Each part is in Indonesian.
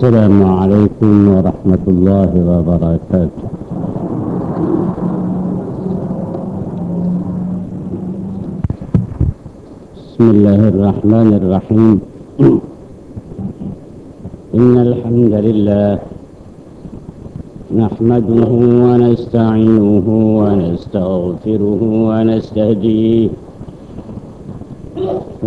السلام عليكم ورحمة الله وبركاته. بسم الله الرحمن الرحيم. إن الحمد لله نحمده ونستعينه ونستغفره ونستهديه.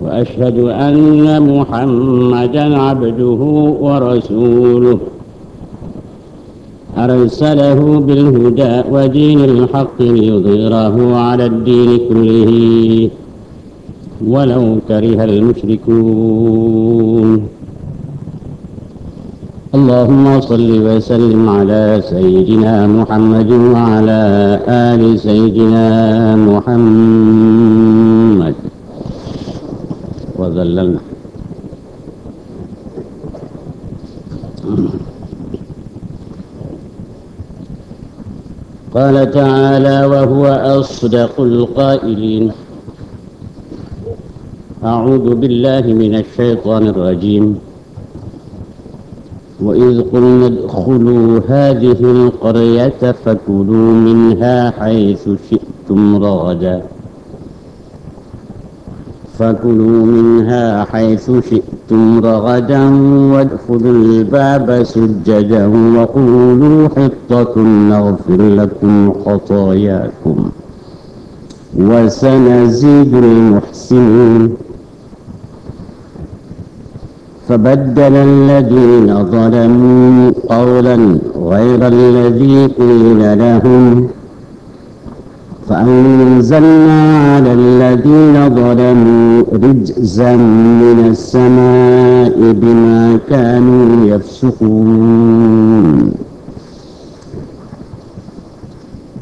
وأشهد أن محمدا عبده ورسوله. أرسله بالهدى ودين الحق ليظهره على الدين كله. ولو كره المشركون. اللهم صل وسلم على سيدنا محمد وعلى آل سيدنا محمد. وذللنا قال تعالى وهو أصدق القائلين. أعوذ بالله من الشيطان الرجيم. وإذ قلنا ادخلوا هذه القرية فكلوا منها حيث شئتم رغدا. فكلوا منها حيث شئتم رغدا وادخلوا الباب سجدا وقولوا حطة نغفر لكم خطاياكم. وسنزيد المحسنين. فبدل الذين ظلموا قولا غير الذي قيل لهم. فأنزلنا على الذين ظلموا رجزا من السماء بما كانوا يفسقون.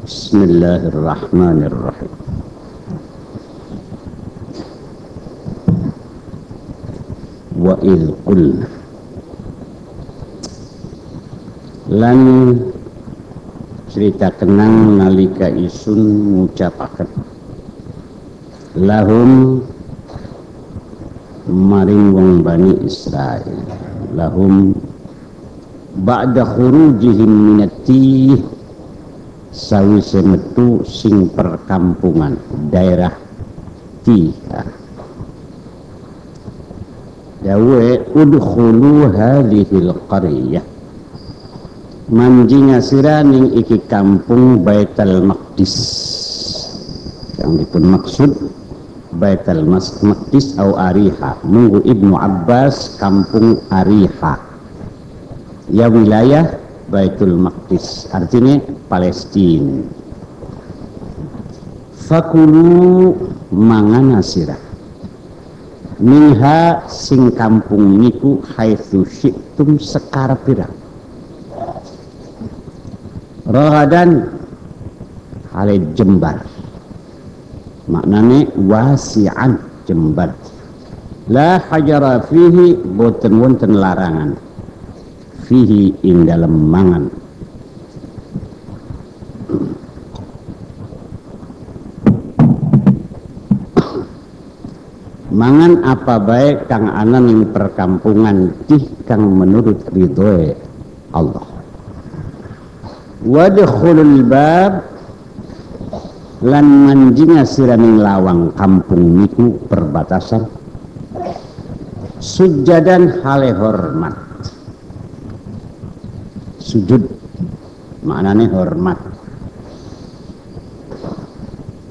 بسم الله الرحمن الرحيم. وإذ قلنا lan cerita kenang nalika isun ngucapaken. Lahum maring wong bani Israel. Lahum ba'da khurujihim minati sawise metu sing perkampungan daerah tiha dawe udkhulu hadhil qaryah manjinga siraning iki kampung Baitul Maqdis. Yang dipun maksud Baitul Maqdis au Ariha. Munggu Ibnu Abbas kampung Ariha. Ya wilayah Baitul Maqdis artinya Palestina. Fakulu mangana sirah. Minha sing kampung niku haitsu syi'tum sekar pirang rohadan hale jembar. Maknane wasi'an jembar. La hajara fihi boten wonten larangan. Fihi ing dalem mangan. Mangan apa baik kang ana ning perkampungan tih kang menurut ridhoe Allah wadkhulul bab. Lan manjinga siraning lawang kampung niku perbatasan. Sujadan hale hormat. Sujud maknanya hormat.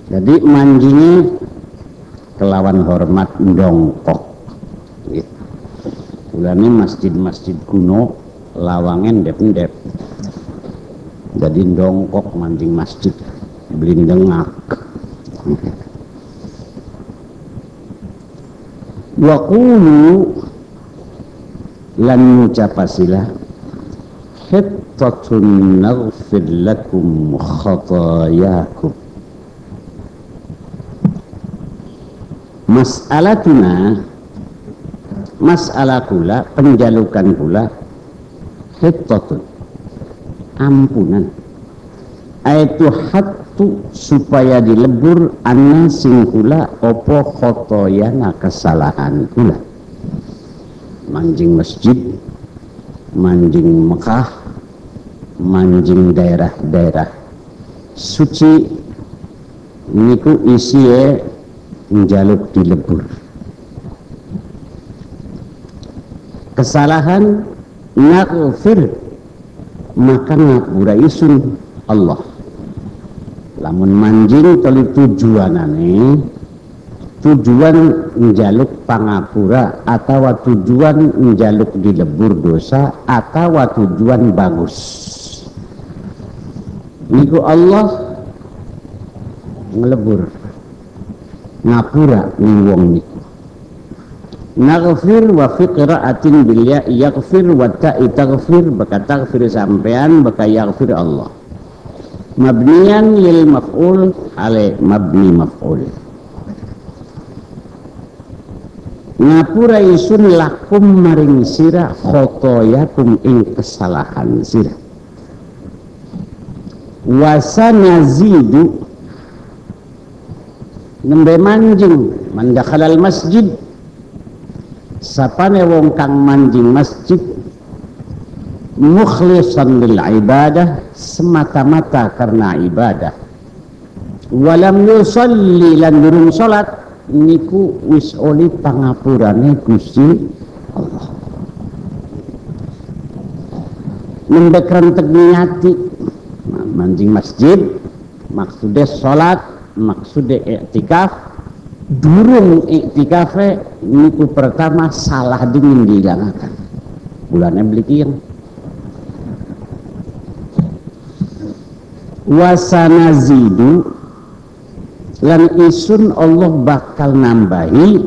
Jadi manjingnya kelawan hormat ndongkok. Gitu. Ulane masjid-masjid kuno lawangen ndep-ndep jadi ndongkok mancing masjid blindengak wa qulu lan ngucapasilah hittatun naghfir lakum khatayakum mas'alatuna masalah kula penjalukan kula hittatun ampunan. Itu hatu supaya dilebur anna sing kula opo khotoyana kesalahan kula manjing masjid manjing Mekah manjing daerah-daerah suci niku isi njaluk dilebur. Kesalahan naghfir maka ngapura isun Allah. Lamun manjing toli tujuanane tujuan menjaluk pangapura atau tujuan menjaluk dilebur dosa atau tujuan bagus. Niku Allah ngelebur ngapura ning wong niku naghfir wa fi qira'atin bil ya yaghfir wa ta'i taghfir baka taghfir sampean baka yaghfir Allah. Mabniyan lil maf'ul ale mabni maf'ul. Ngapura isun lakum maring sira khotoyakum ing kesalahan sira wasanazidu nembe manjing mandakhalal masjid sapane wong kang manjing masjid mukhlisan lil ibadah semata-mata karena ibadah. Walam yusalli lan durung salat niku wis oli pangapurane Gusti Allah. Nembek rentek niati manjing masjid maksudnya salat maksudnya iktikaf durung iktikafe niku pertama salah dingin dihilangkan bulannya beli kiang. Wasanazidu lan isun Allah bakal nambahi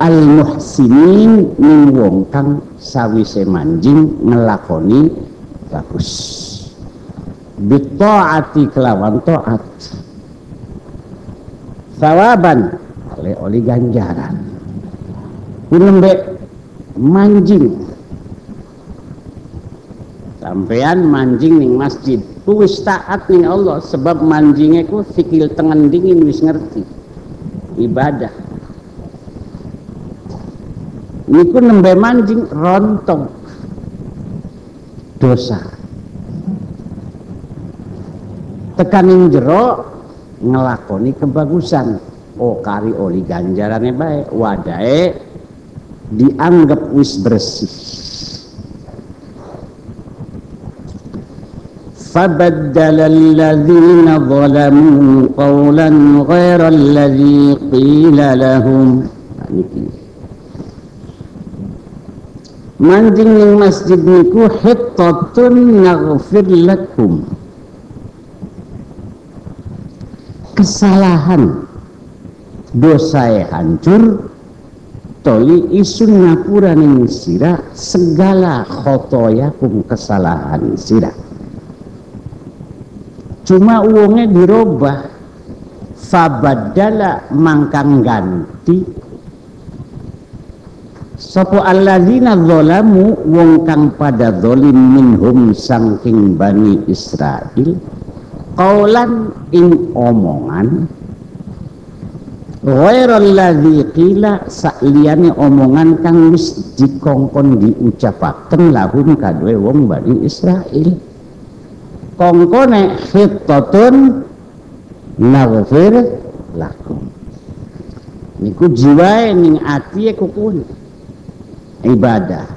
al muhsinin min wong kang sawise manjing ngelakoni bagus. Bitaati kelawan taat sawaban oleh oli ganjaran. Kunembe manjing sampean manjing ning masjid. Wis taat ning Allah sebab manjingnya ku sikil tengen dingin wis ngerti. Ibadah. Niku nembe manjing rontong. Dosa. Tekaning jero ngelakoni kebagusan oh kari oli ganjarannya baik wadai dianggap wis bersih فبدل الذين ظلموا قولا غير الذي قيل لهم manjing ning masjid niku hittatun naghfir lakum kesalahan dosa hancur toli isun ngapura ning sira segala khotoyakum kesalahan sira. Cuma uangnya dirubah fabadala mangkang ganti. Sopo alladzina zolamu wong kang pada zolim minhum sangking bani Israel kaulan ing omongan Ghairul ladzi qila sakliyane omongan kang wis dikongkon diucapaken lahum kadue wong Bani Israel. Kongkone khittatun naghfir lakum. Niku jiwae ning atiye kukun ibadah.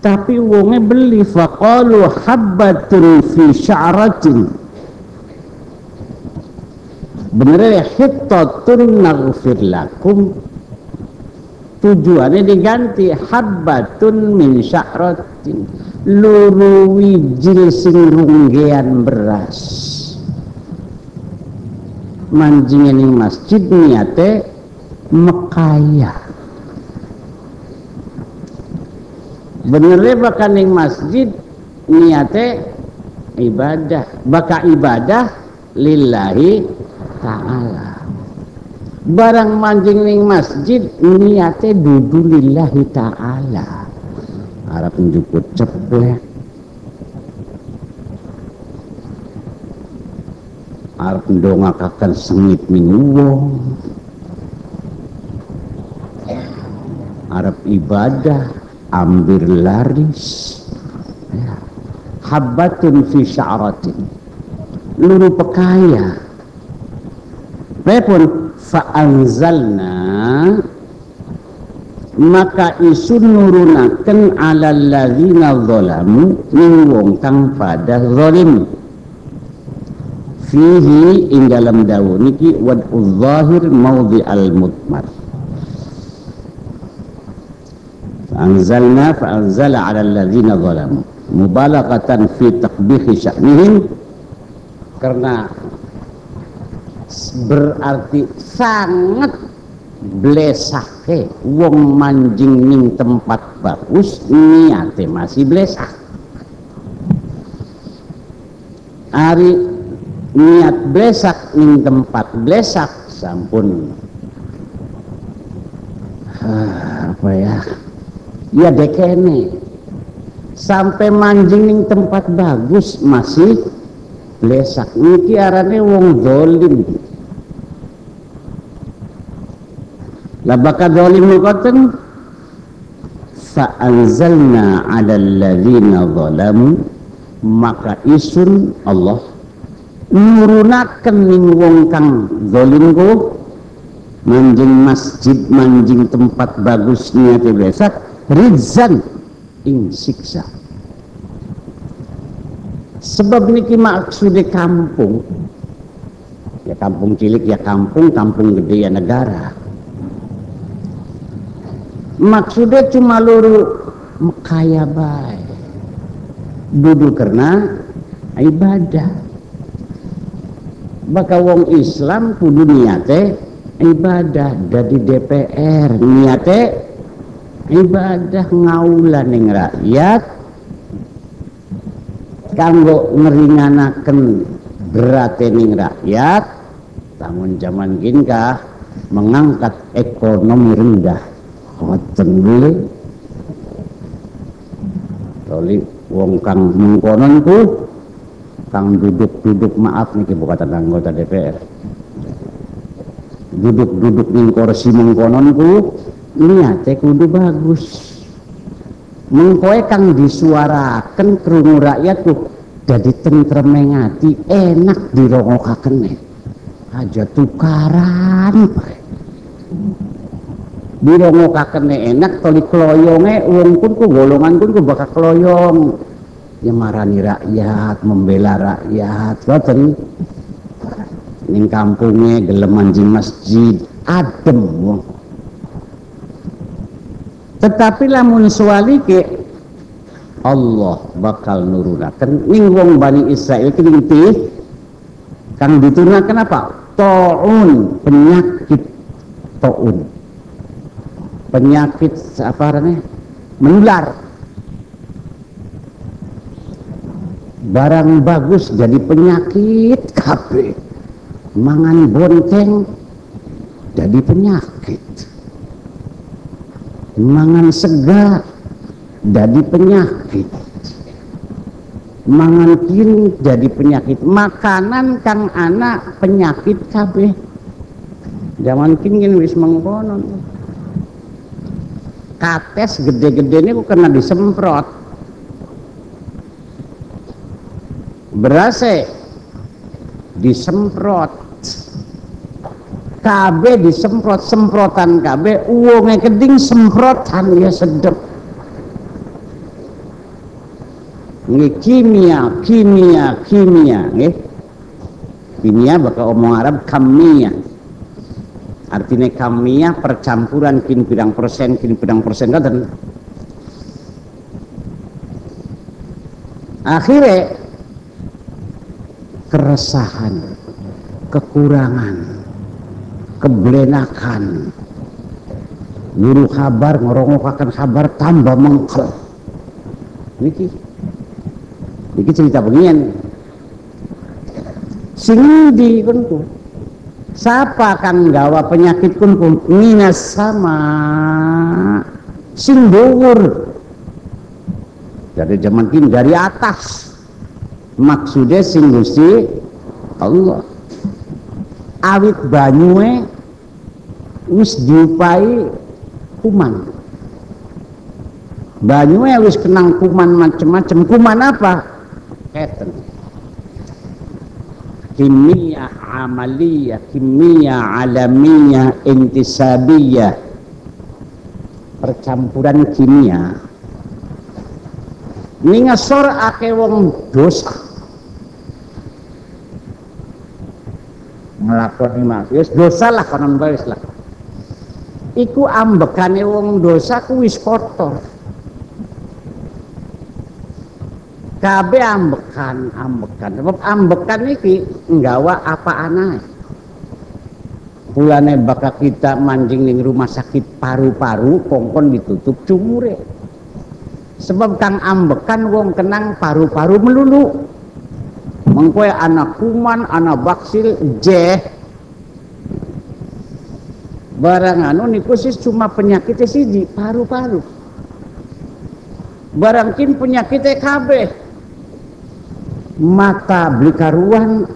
Tapi wonge beli faqalu habbatun fi sya'ratin bener ya hittatun lakum. Tujuannya diganti habbatun min sya'ratin. Luru wijil sing runggean beras. Manjingin ing masjid niate mekaya benernya bahkan ing masjid niate ibadah. Baka ibadah lillahi ta'ala. Barang manjing ning masjid niate dudu lillahi ta'ala. Harap njuput ceplek harap ndongakakan sengit minuwong harap ibadah ambil laris. Ya. Habbatun fi sya'ratin. Luru pekaya Repun fa'anzalna maka isun nurunaken ala ladzina zalamu min wong kang pada zalim. Fihi ing dalam dawu niki wad zahir maudhi al mutmar. Fa'anzalna fa'anzala ala ladzina zalamu mubalaghatan fi takbihi sya'nihim karena berarti sangat blesake wong manjing ning tempat bagus niate masih blesak hari niat blesak ning tempat blesak sampun. Ah, apa ya? Ya dekene sampai manjing ning tempat bagus masih lesak niki arane wong dolim lah bakal dolim ngoten fa'anzalna 'ala alladhina zalamu maka isun Allah nurunaken ning wong kang zalim ku manjing masjid manjing tempat bagus niate besak rizan ing siksa. Sebab niki maksudnya kampung. Ya kampung cilik ya kampung kampung gede ya negara maksudnya cuma luru. Kaya baik. Duduk karena ibadah. Baka wong Islam kudu niate ibadah. Dari DPR niate ibadah ngaulan ning rakyat. Kanggo ngeringankan berat ning rakyat bangun zaman kah mengangkat ekonomi rendah ngoten dulu Toli wong kang mengkonon ku kang duduk-duduk maaf nih bukan anggota DPR duduk-duduk ning kursi mengkonon ku niate kudu bagus. Mengkoe kang disuarakan krungu rakyat tuh jadi tentrem ngati enak dirongokaken. Aja tukaran dirongokaken enak toli kloyonge wong pun ku golongan pun ku bakal kloyong ya marani rakyat membela rakyat. Ngoten. Ning kampungnya gelem manjing masjid adem wong. Tetapi lamun ke Allah bakal nurunakan ning wong Bani Israel ki tih kang diturunakan apa? Taun penyakit taun penyakit apa namanya menular. Barang bagus jadi penyakit kabeh. Mangan bonteng jadi penyakit. Mangan sega jadi penyakit. Mangan kiri jadi penyakit. Makanan kang anak penyakit kabeh. Zaman kini wis mengkonon kates gede-gede ini kena disemprot. Berase disemprot. KB disemprot semprotan KB uangnya keding semprotan ya sedep. Ini kimia kimia kimia nggih kimia bakal omong Arab kamia artinya kamia percampuran kin bidang persen kin bidang persen dan akhirnya keresahan kekurangan keblenakan guru kabar akan kabar tambah mengkel. Niki iki cerita begini sing di kunku siapa kang gawa penyakit kunku minas sama. Sing dhuwur. Dari zaman kini dari atas. Maksudnya sing Gusti Allah. Awit banyue wis diupai kuman. Banyue wis kenang kuman macem-macem. Kuman apa? Keten kimia amaliyah kimia alamiyah intisabiyah. Percampuran kimia. Ini ngesor ake wong dosa. Ngelakoni maksiat dosa lah konon baris lah. Iku ambekane wong dosa ku wis kotor kabeh ambekan ambekan. Sebab ambekan iki nggawa apa aneh? Bulane bakal kita mancing ning rumah sakit paru-paru kongkon ditutup cumure sebab kang ambekan wong kenang paru-paru melulu. Mengkue anak kuman anak baksil jeh. Barang anu niku sis cuma penyakitnya siji paru-paru. Barang kin penyakitnya kabeh mata beli karuan.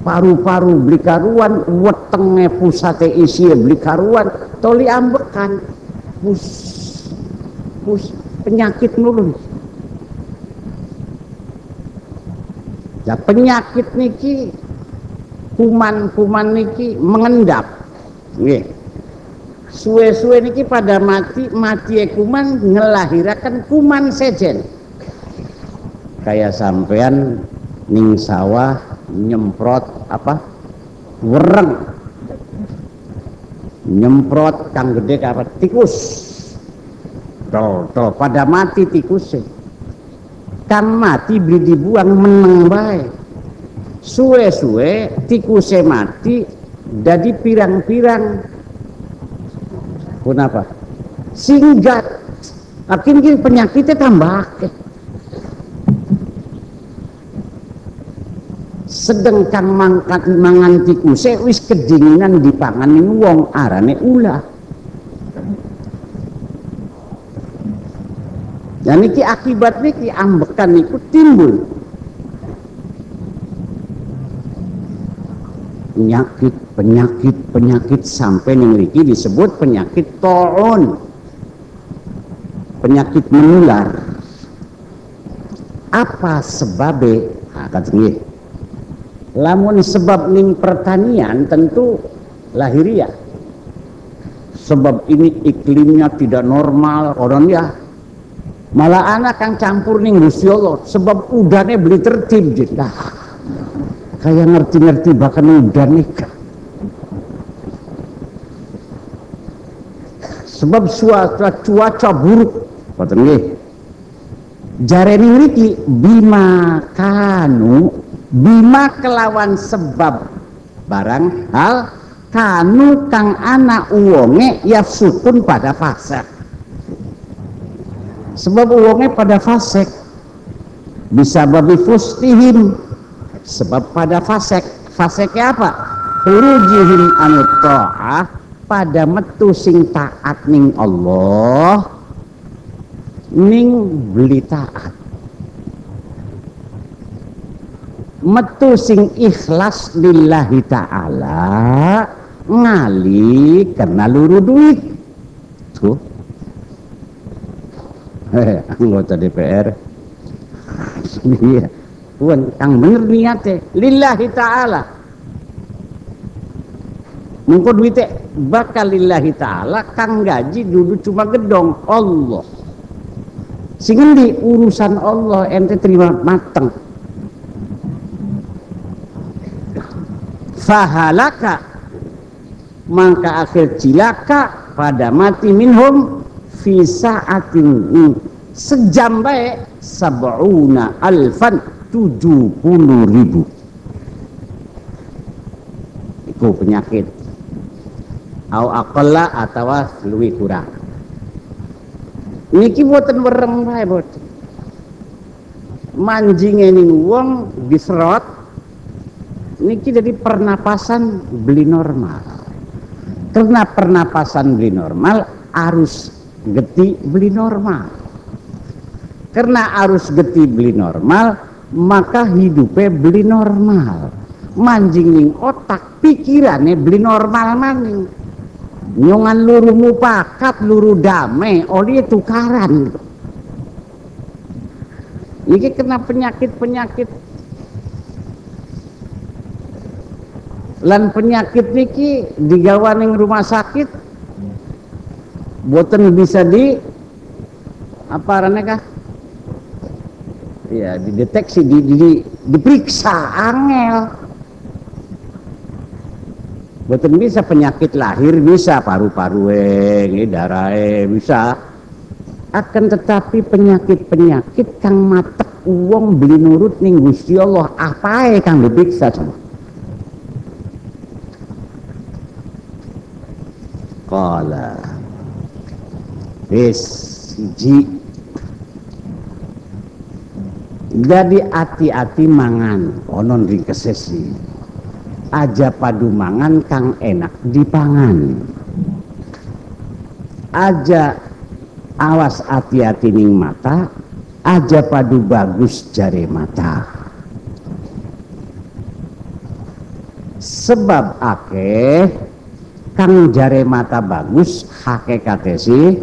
Paru-paru beli karuan. Wetenge pusate isi beli karuan. Toli ambekan. Pus pus penyakit nulun ya penyakit niki kuman-kuman niki mengendap. Nggih. Suwe-suwe niki pada mati, mati kuman ngelahirakan kuman sejen. Kayak sampean ning sawah nyemprot apa? Wereng. Nyemprot kang gede apa? Tikus. Tuh, tuh, pada mati tikusnya. Kan mati beli dibuang meneng baik. Suwe-suwe tikusnya mati jadi pirang-pirang kenapa singgat akhirnya penyakitnya tambah sedangkan mangkat mangan tikuse wis kedinginan dipanganin wong arane ulah. Dan iki akibat niki ambekan niku timbul. Penyakit penyakit penyakit sampai memiliki disebut penyakit toon penyakit menular. Apa sebabnya nah, katanya lamun sebab ning pertanian tentu lahiriah. Sebab ini iklimnya tidak normal orang ya. Malah anak yang campur ning Gusti Allah sebab udahnya beli tertib gitu kayak ngerti-ngerti bahkan udah nikah sebab suatu cuaca buruk kata nggih. Jarene ngriki bima kanu bima kelawan sebab. Barang hal kanu kang anak uwonge ya sukun pada fase sebab uwonge pada fasek. Bisa babi fustihim sebab pada fasek. Faseknya apa? Khurujihim anu ta'ah pada metu sing taat ning Allah ning beli taat metu sing ikhlas lillahi ta'ala ngali karena luru duit. Tuh. Eh anggota DPR iya Puan, kang bener niatnya. Lillahi ta'ala. Mengko duitnya bakal lillahi ta'ala kang gaji duduk cuma gedong. Allah. Sehingga di urusan Allah ente terima mateng fahalaka. Maka akhir cilaka pada mati minhum fi sa'atin sejam baik sab'una alfan tujuh puluh ribu. Itu penyakit. Au akalla atau lebih kurang. Niki buatan wereng bae bot manjing ini wong diserot niki jadi pernapasan beli normal. Karena pernapasan beli normal arus geti beli normal. Karena arus geti beli normal maka hidupnya beli normal. Manjing otak pikirannya beli normal maning. Nyongan luru mupakat luru damai oli tukaran. Ini kena penyakit-penyakit lan penyakit niki digawaning rumah sakit boten bisa di apa rane kah? Ya dideteksi di, di, di diperiksa angel. Boten bisa penyakit lahir bisa paru-paru eh darah bisa. Akan tetapi penyakit-penyakit kang matek uang beli nurut ning Gusti Allah apa kang dipiksa sama Kala Wis jadi hati-hati mangan. Onon ring kesesi aja padu mangan kang enak dipangan. Aja awas hati-hati ning mata aja padu bagus jari mata. Sebab ake kang jare mata bagus hakikate si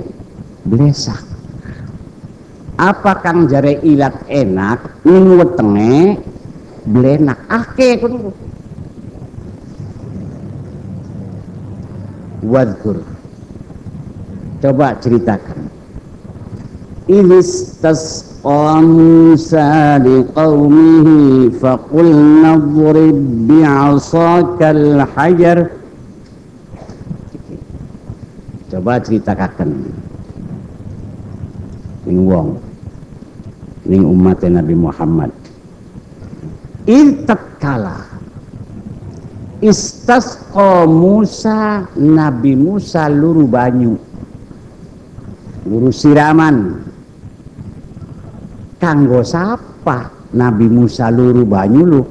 blesak apa kang jare ilat enak ning wetenge blenak. Ake kudu wadkur coba ceritakan. Ilis tas Musa liqawmihi faqul nadrib bi'asaka al-hajar coba ceritakan. Ning wong. Ning umat Nabi Muhammad. Irtatkala istasqa Musa Nabi Musa luru banyu. Luru siraman. Kanggo sapa Nabi Musa luru banyu lu?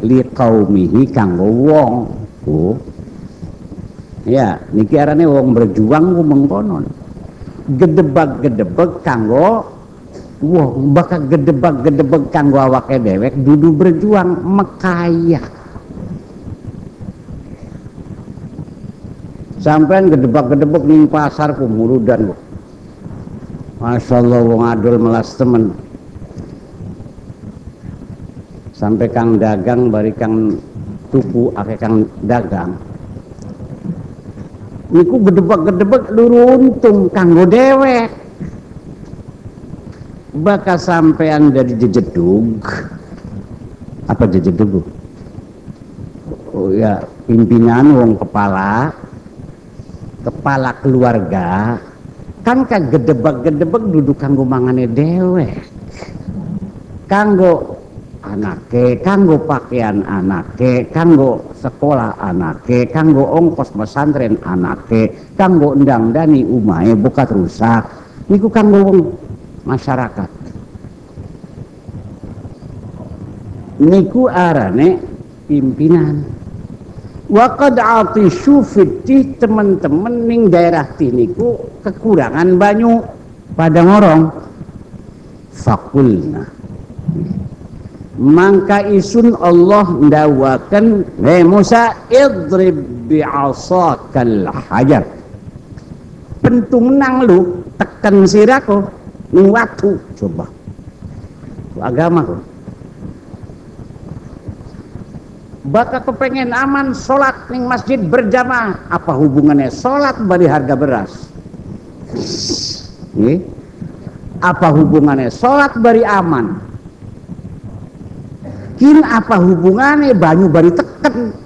Li kaumihi kanggo wong. Tuh ya niki arane wong berjuang ku mengkonon gedebak gedebek kanggo wong bakal gedebak gedebek kanggo awake dewek dudu berjuang mekaya sampean gedebak gedebek ning pasar ku muludan kok Masya Allah wong adul melas temen. Sampai kang dagang bari kang tuku ake kang dagang niku gedebak-gedebak luru untung kanggo dewek. Bakal sampean dari jejedug. Apa jejedug oh ya pimpinan wong kepala kepala keluarga kan kan gedebak-gedebak duduk kanggo mangane dewek. Kanggo anake kanggo pakaian anake kanggo sekolah anake kanggo ongkos pesantren anake kanggo endang dani umahe bukat rusak niku kanggo masyarakat. Niku arane pimpinan. Wakad atishu fitih teman-teman ning daerah tiniku kekurangan banyu pada ngorong. Fakulna mangka isun Allah ndawakan Hei Musa idrib bi'asakal hajar. Pentung nang lu tekan sirako ning coba. Agama kok Baka kepengen aman sholat ning masjid berjamaah apa hubungannya sholat bari harga beras? Nih. apa hubungannya sholat bari aman apa hubungannya? Banyu bari teken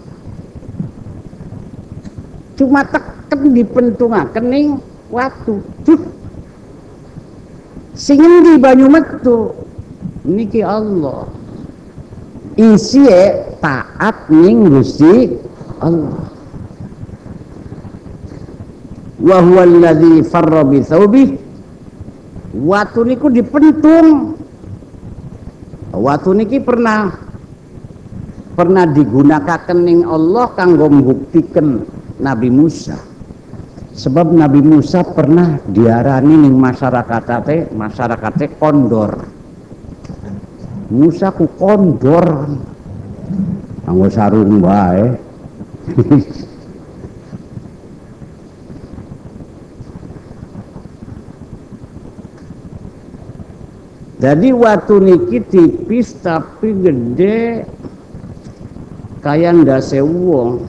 cuma teken di pentunga kening waktu sing di banyu metu? Niki Allah. Isi taat ning Gusti Allah. Wa huwa alladhi farra bi thawbi. Watu niku dipentung. Waktu niki pernah pernah digunakan kening Allah kanggo membuktikan Nabi Musa. Sebab Nabi Musa pernah diarani ning masyarakat teh masyarakat kondor. Musa ku kondor. Kanggo sarung bae Jadi waktu niki tipis tapi gede kayak ndase wong.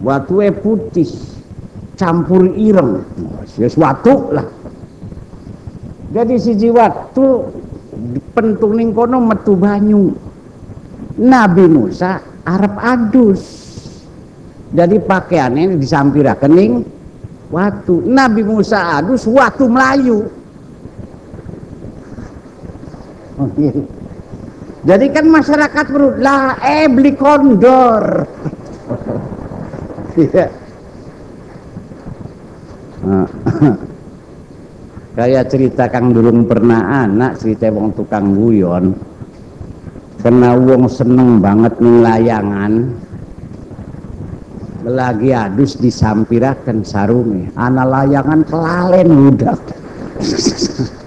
Watu putih campur ireng. Wis watu lah. Jadi siji waktu pentung ning kono metu banyu. Nabi Musa Arab adus. Jadi pakaiannya disampiraken ning watu. Nabi Musa adus watu Melayu. Oh, iya. Jadi kan masyarakat perlu lah eh beli kondor. Iya. Kayak cerita Kang Durung pernah anak cerita wong tukang guyon. Kena wong seneng banget nih layangan. Lagi adus disampirakan sarungi. Anak layangan kelalen budak.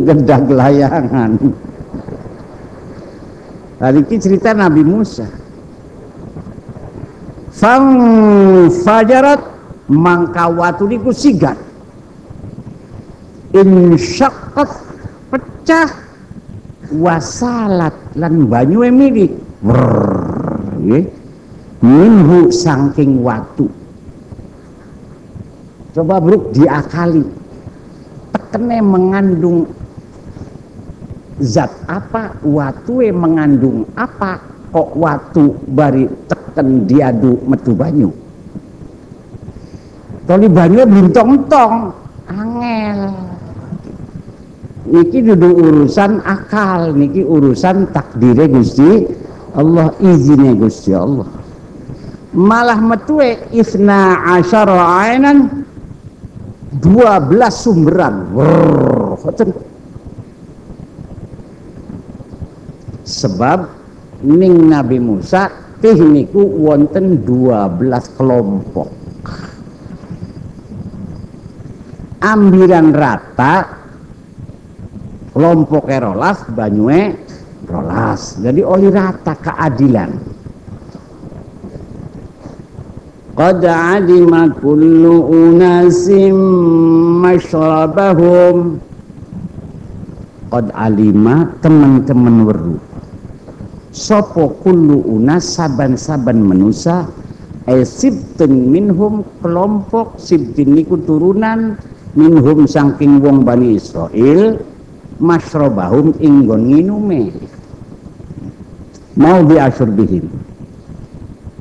gedak layangan tadi cerita Nabi Musa. Fang fajarat mangka watu niku sigat. Insyaqqat pecah wasalat lan banyu emili minhu saking watu. Coba bruk diakali. Tekene mengandung zat apa? Watu mengandung apa? Kok watu bari teken diadu metu banyu? Toli banyu belum tong-tong. Angel. Niki duduk urusan akal niki urusan takdirnya Gusti Allah izinnya Gusti Allah. Malah metue isna asyara ainan dua belas sumberan sebab ning Nabi Musa teh niku wonten 12 kelompok. Ambilan rata kelompok rolas banyue rolas. Jadi oli rata keadilan. Qad alima kullu unasim masyrabahum Qad alima teman-teman weruh. Sopo kullu unas saban-saban manusia Esibtun minhum kelompok sibtin niku turunan minhum sangking wong Bani Israel masrobahum inggon nginume. Mau biasurbihim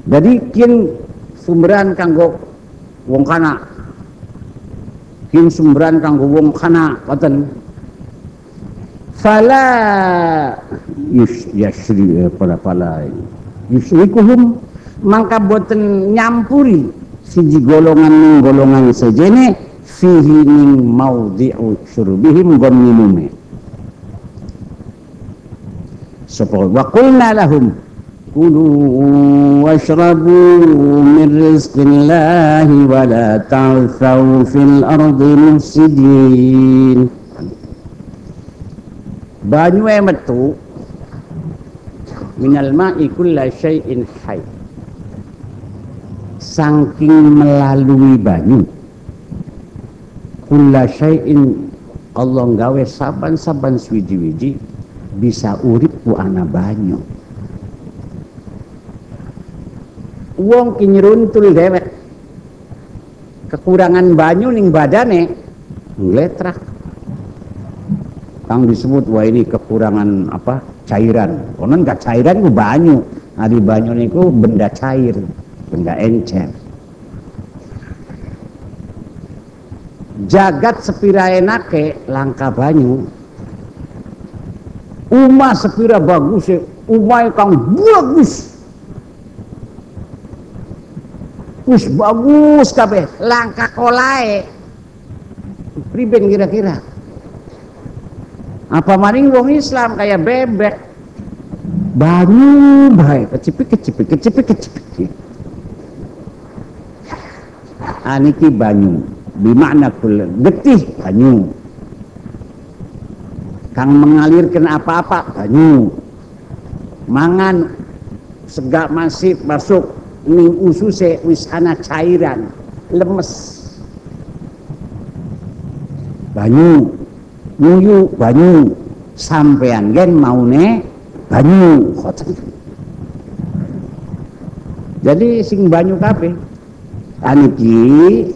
jadi kin sumberan kanggo wong kana. Kin sumberan kanggo wong kana wonten fala yusri eh, pada fala. Yusrikuhum mangka boten nyampuri siji golongan ning golongan sejene fihi ning maudhi'u syurbihim gon minume sapa wa qulna lahum kulu washrabu min rizqillahi wa la ta'thaw fil ardi mufsidin banyu yang metu minal ma'i kulla syai'in hay saking melalui banyu kulla syai'in Allah gawe saban-saban swiji-wiji bisa urip ku ana banyu. Wong ki nyeruntul dewek kekurangan banyu ning badane ngletrak kang disebut wah ini kekurangan apa cairan. Konon gak cairan ku banyu. Hari banyu niku benda cair benda encer. Jagat sepira enake langka banyu. Uma sepira bagus umai kang bagus. Wis bagus kabeh, langkah kolae. Priben kira-kira? Apa maning wong Islam kayak bebek? Banyu baik. Kecepik kecepik kecepik kecepik aniki banyu. Bimakna kul getih banyu. Kang mengalirkan apa-apa banyu. Mangan segak masih masuk. Ning ususe wis ana cairan. Lemes. Banyu nuyu banyu. Sampean gen maune banyu. Jadi sing banyu kabeh. Aniki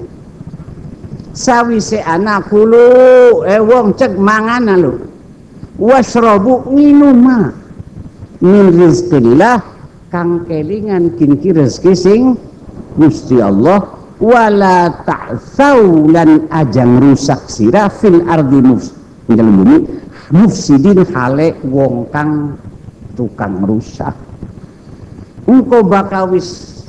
sawise anak kulu eh wong cek mangan lho. Wasrobu minuma. Min rizqillah kang kelingan kinki rezeki sing Gusti Allah. Wala ta'sau lan ajang rusak sira fil ardi mufs dalam bumi mufsidin hale wong kang tukang rusak. Engkau bakal wis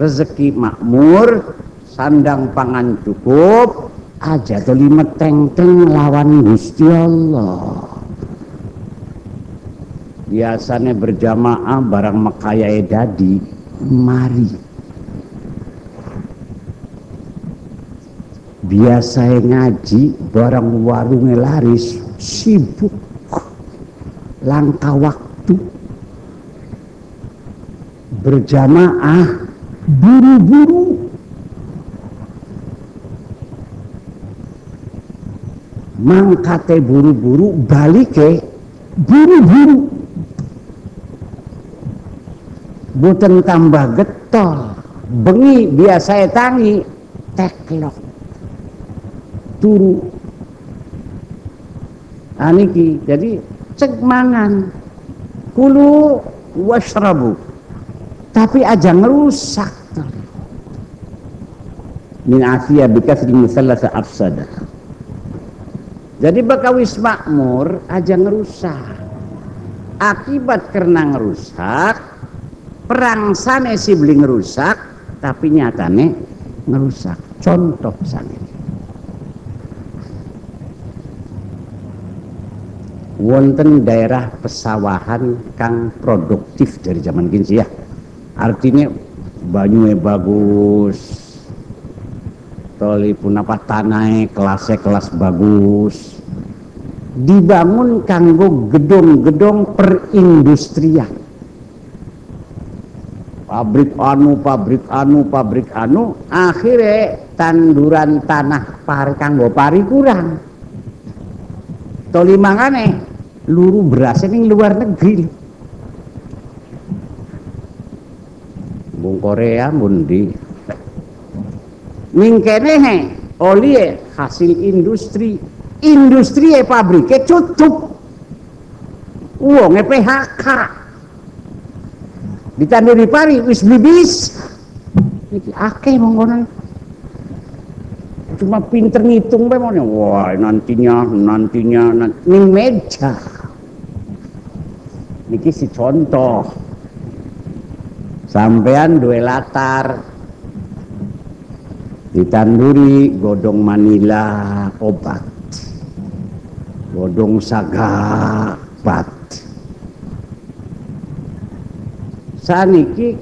rezeki makmur sandang pangan cukup aja toli meteng-teng lawan Gusti Allah. Biasanya berjamaah barang makaya dadi mari biasa ngaji barang warungnya laris sibuk. Langkah waktu. Berjamaah buru-buru. Mangkate buru-buru balik ke buru-buru. Bukan tambah getol. Bengi biasa tangi teklok turu. Aniki jadi cek mangan. Kulu washrabu. Tapi aja ngerusak. Min afiyah bikasri musallasa afsada. Jadi bakawis makmur aja ngerusak. Akibat karena ngerusak perang sana si beli ngerusak tapi nyatane ngerusak. Contoh sana wonten daerah pesawahan kang produktif dari zaman kini ya. Artinya banyunya bagus toli pun apa tanah kelasnya kelas bagus. Dibangun kanggo gedung-gedung perindustrian. Pabrik anu pabrik anu pabrik anu akhirnya tanduran tanah pari kanggo pari kurang. Toli mangane luru beras ini luar negeri. Bung Korea mundi mingkene he oli hasil industri. Industri e pabrik tutup uang e PHK ditanduri pari wis bibis. Iki akeh mongkonan cuma pinter ngitung bagaimana wah nantinya nantinya nanti meja niki si contoh. Sampean dua latar. Ditanduri godong Manila obat. Godong saga bat. Saniki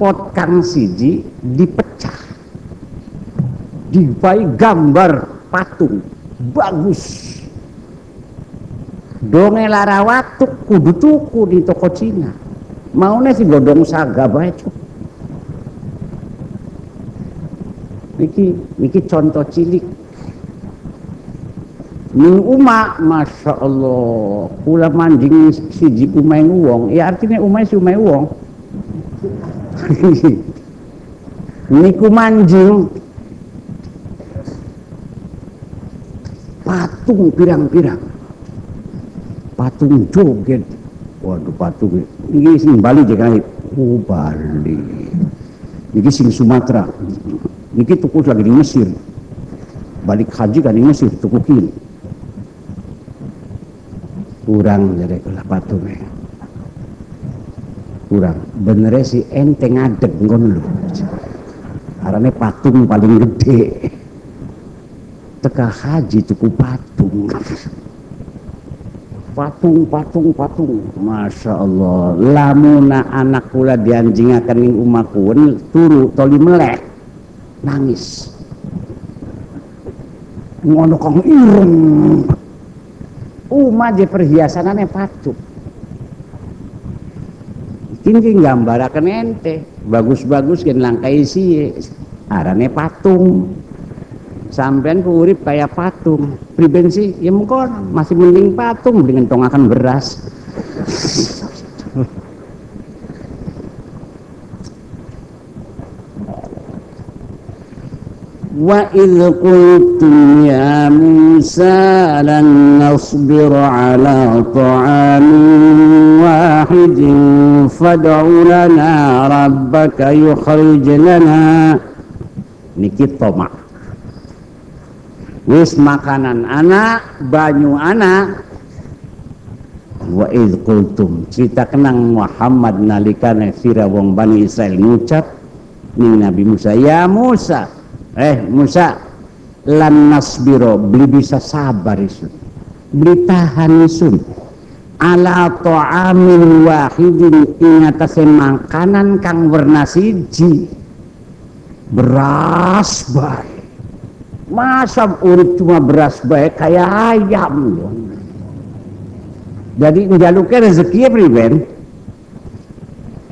pot kang siji dipecah. Dibai gambar patung. Bagus donge larawatu kudu tuku di toko Cina. Mau si godong saga bae niki niki contoh cilik. Min uma masya Allah kula manjing siji umai wong. Ya artinya umai si umai wong. Niku manjing. Patung pirang-pirang patung joget waduh patung. Ini sing Bali jangan oh Bali ini sing Sumatera. Ini tuku lagi di Mesir. Balik haji kan di Mesir tuku kini kurang dari patungnya. Kurang. Bener si enteng ngadeg ngono lho. Karena patung paling gede. Teka haji tuku patung patung patung patung. Masya Allah. Lamuna anak kula dianjingakan ing umaku. Turu toli melek. Nangis. Ngono kong ireng. Uma je perhiasanane patung Kini akan ente. Bagus-bagus kan langkai isi arane patung sampean ku urip kayak patung. Pribensi? Ya mungkin masih mending patung dengan tongakan beras. Wa idh qultum ya Musa lan nasbir ala ta'amin wahidin fad'u lana rabbaka yukhrij lana. Niki tomak wis makanan anak banyu anak. Wa idh qultum cerita kenang Muhammad nalikane sira wong Bani Israel ngucap ning Nabi Musa ya Musa. Eh Musa lan nasbiro beli bisa sabar isun. Beli tahan isun. Ala ta'amin wahidin ingatase makanan kang warna siji. Beras baik masa urip cuma beras baik kayak ayam. Jadi njaluknya rezeki ya priben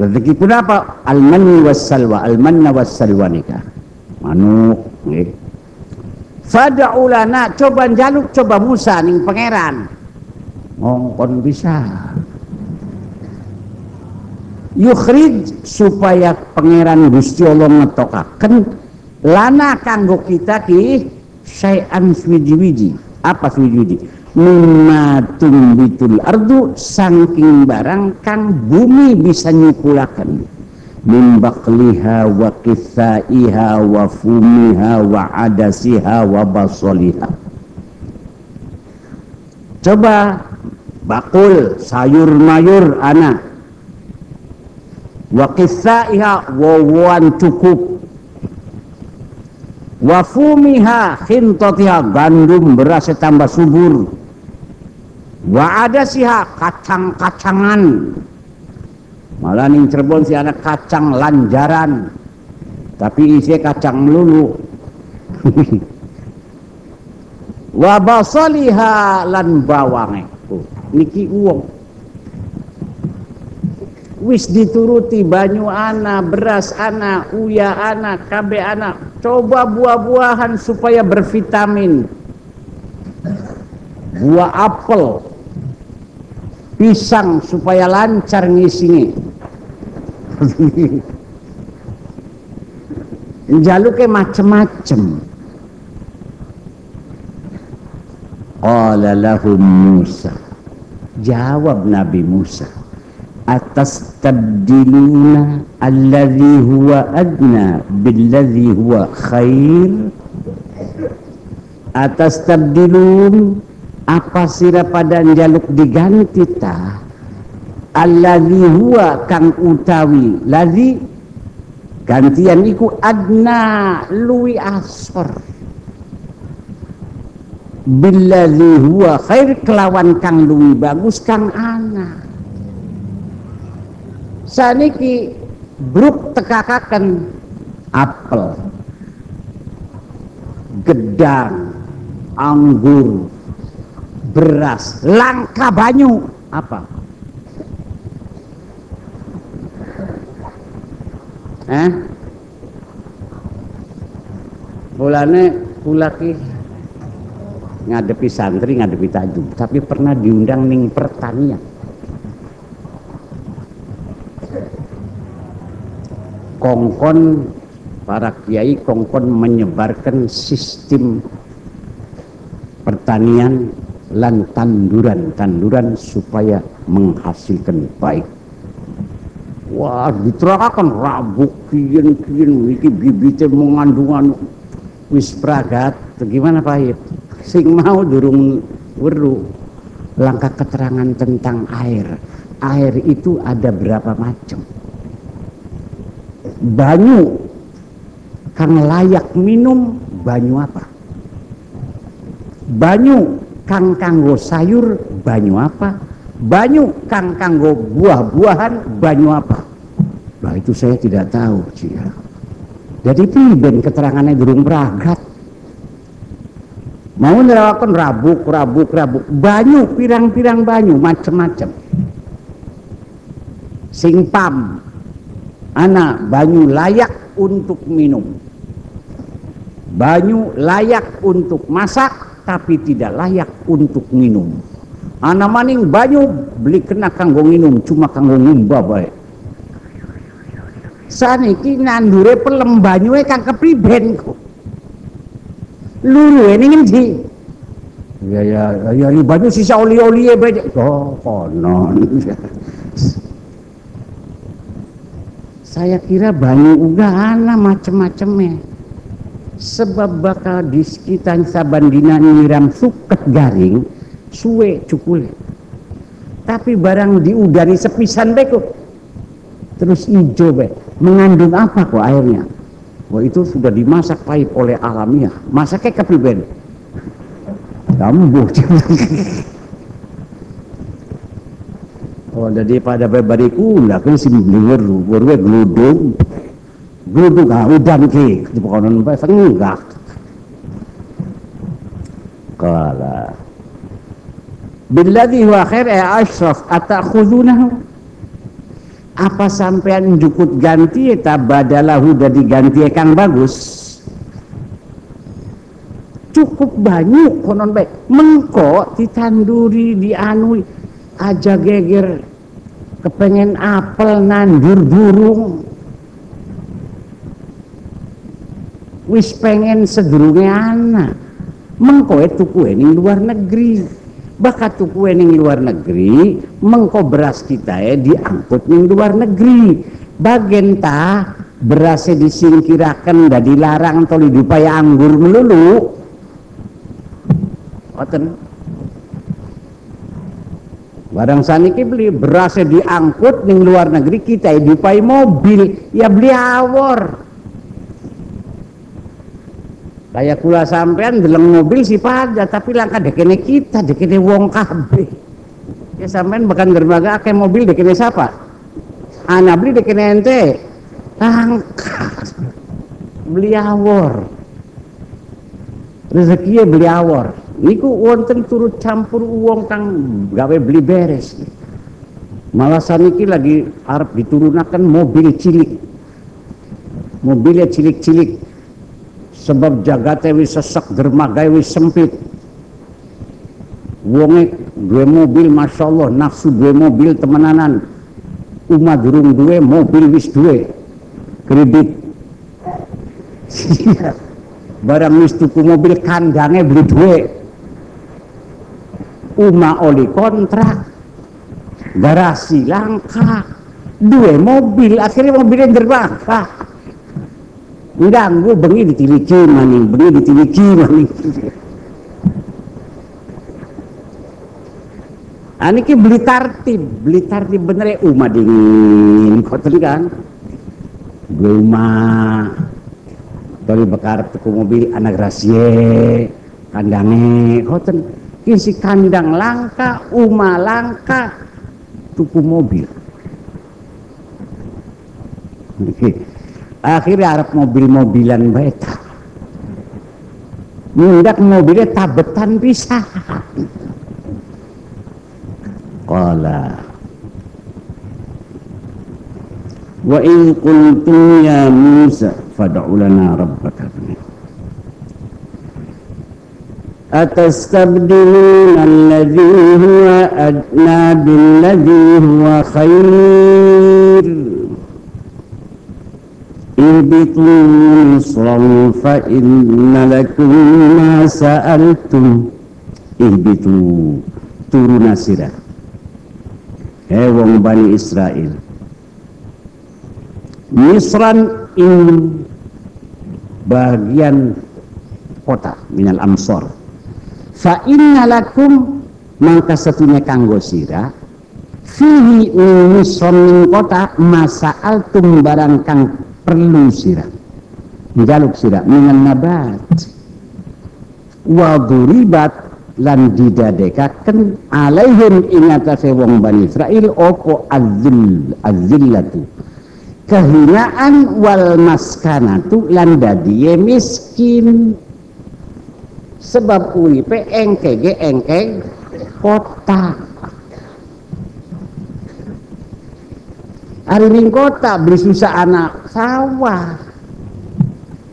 rezeki pun apa? Almani wassalwa almanna wassalwa nikah. Manuk nggih. Fad'u lana coba jaluk coba Musa ning pangeran. Ngongkon bisa. Yukhrij supaya pangeran Gusti Allah ngetokaken lana kanggo kita ki syai'an swiji-wiji. Apa swiji-wiji? Mimma tumbitul ardu saking barang kang bumi bisa nyukulakan. Min baqliha wa kithaiha wa fumiha wa adasiha wa basoliha. Coba bakul sayur mayur anak. Wa kithaiha wawan cukup wa fumiha khintatiha gandum beras tambah subur. Wa adasiha kacang-kacangan. Malah ning Cirebon si anak kacang lanjaran tapi isi kacang melulu. Wa basaliha lan bawang oh, niki uang wis dituruti banyu ana beras ana uya ana kabe ana coba buah-buahan supaya bervitamin. Buah apel pisang supaya lancar ngisinya jaluknya macem-macem. Qala lahum Musa. Jawab Nabi Musa Atas tabdiluna Alladhi huwa adna Billadhi huwa khair? Atas tabdilun Apa sira pada jaluk diganti ta? Alladzi huwa kang utawi ladzi gantian iku adna luwi asor. Billadzi huwa khair kelawan kang luwi bagus kang ana saniki bruk tekakaken apel gedang anggur beras langka banyu apa? Eh? Bulane kulaki ngadepi santri ngadepi tajum tapi pernah diundang ning pertanian kongkon para kiai kongkon menyebarkan sistem pertanian lan tanduran tanduran supaya menghasilkan baik Wah, diterangkan rabuk kian kian iki bibitnya mengandungan wis pragat. Gimana Pak Sing mau durung weru langkah keterangan tentang air. Air itu ada berapa macam? Banyu. Kang layak minum banyu apa? Banyu kang kanggo sayur banyu apa? Banyu kang kanggo buah-buahan banyu apa? Nah itu saya tidak tahu cia jadi piben keterangannya gerung beragat mau nerawakan rabuk rabuk rabuk banyu pirang-pirang banyu macem-macem. Sing pam anak banyu layak untuk minum. Banyu layak untuk masak tapi tidak layak untuk minum. Anak maning banyu beli kena kanggo minum cuma kanggo ngumba baik saniki nandure pelem banyuwe kang kepriben kok. Luru ini ngendi ya ya ya ini banyu sisa oli-oli ya banyak oh konon saya kira banyu uga ana macem-macemnya. Sebab bakal di sekitar sabandina nyiram suket garing suwe cukule. Tapi barang diudari sepisan beko. Terus hijau be mengandung apa kok airnya? Wah itu sudah dimasak pahit oleh alamiah. Masaknya kepriben kambuh oh jadi pada bebariku lah kan si beliwer berwe geludung. Geludung ah udan ki di pokonan bae senggak. Kala. Billadhi huwa khair ya ashraf atakhudunahu apa sampean jukut ganti eta badalahu dari ganti kang bagus? Cukup banyak konon baik. Mengko ditanduri dianui aja geger kepengen apel nandur burung. Wis pengen sedurunge anak. Mengko tuku ini luar negeri. Bakat tuku ning luar negeri mengko beras kita ya diangkut ning luar negeri. Bagian ta berasnya disingkirakan dan dilarang atau dipaya anggur melulu. Oten. Barang saniki beli berasnya diangkut ning luar negeri kita dipay mobil. Ya beli awor. Kayak kula sampean deleng mobil si pada tapi langkah dekene kita dekene wong kabeh. Ya sampean bahkan dermaga akeh mobil dekene siapa? Anak beli dekene ente. Langkah. Beli awor. Rezeki beli awor niku wonten turut campur uang kang gawe beli beres. Malah saniki lagi arep diturunakan mobil cilik. Mobilnya cilik-cilik. Sebab jagate wis sesek dermaga wis sempit. Wonge dua mobil masya Allah nafsu dua mobil temenanan. Umat durung dua mobil wis dua kredit. Barang wis tuku mobil kandangnya beli dua uma oli kontrak garasi langka dua mobil akhirnya mobilnya dermaga ganggu bengi ditiliki maning bengi ditiliki maning Aniki beli tartib, beli tartib bener ya umah dingin, kotor kan? Gue umah, dari bekar tuku mobil anak rahasia, kandangnya, kotor. Kisi kandang langka, umah langka, tuku mobil. Akhirnya Arab mobil-mobilan baik mundak mobilnya tabetan bisa qala wa in qultum ya Musa fad'u lana rabbaka أتستبدلون الذي هو أدنى بالذي هو خير اهبطوا مصرا فإن لكم ما سألتم ihbitu turun sirah Hei wong Bani Israel Misran in bagian kota minal amsor fa inna lakum mangka satunya kanggo sira fihi misron kota masa altum barang kang perlu sirah jaluk sirah mingan nabat. Wa duribat lan didadekaken alaihim ingatase wong Bani Israel opo azil azillatu. Kehinaan wal maskanatu lan dadiye miskin sebab uripe engkege engkeg kota. Hari ning kota beli susah anak sawah.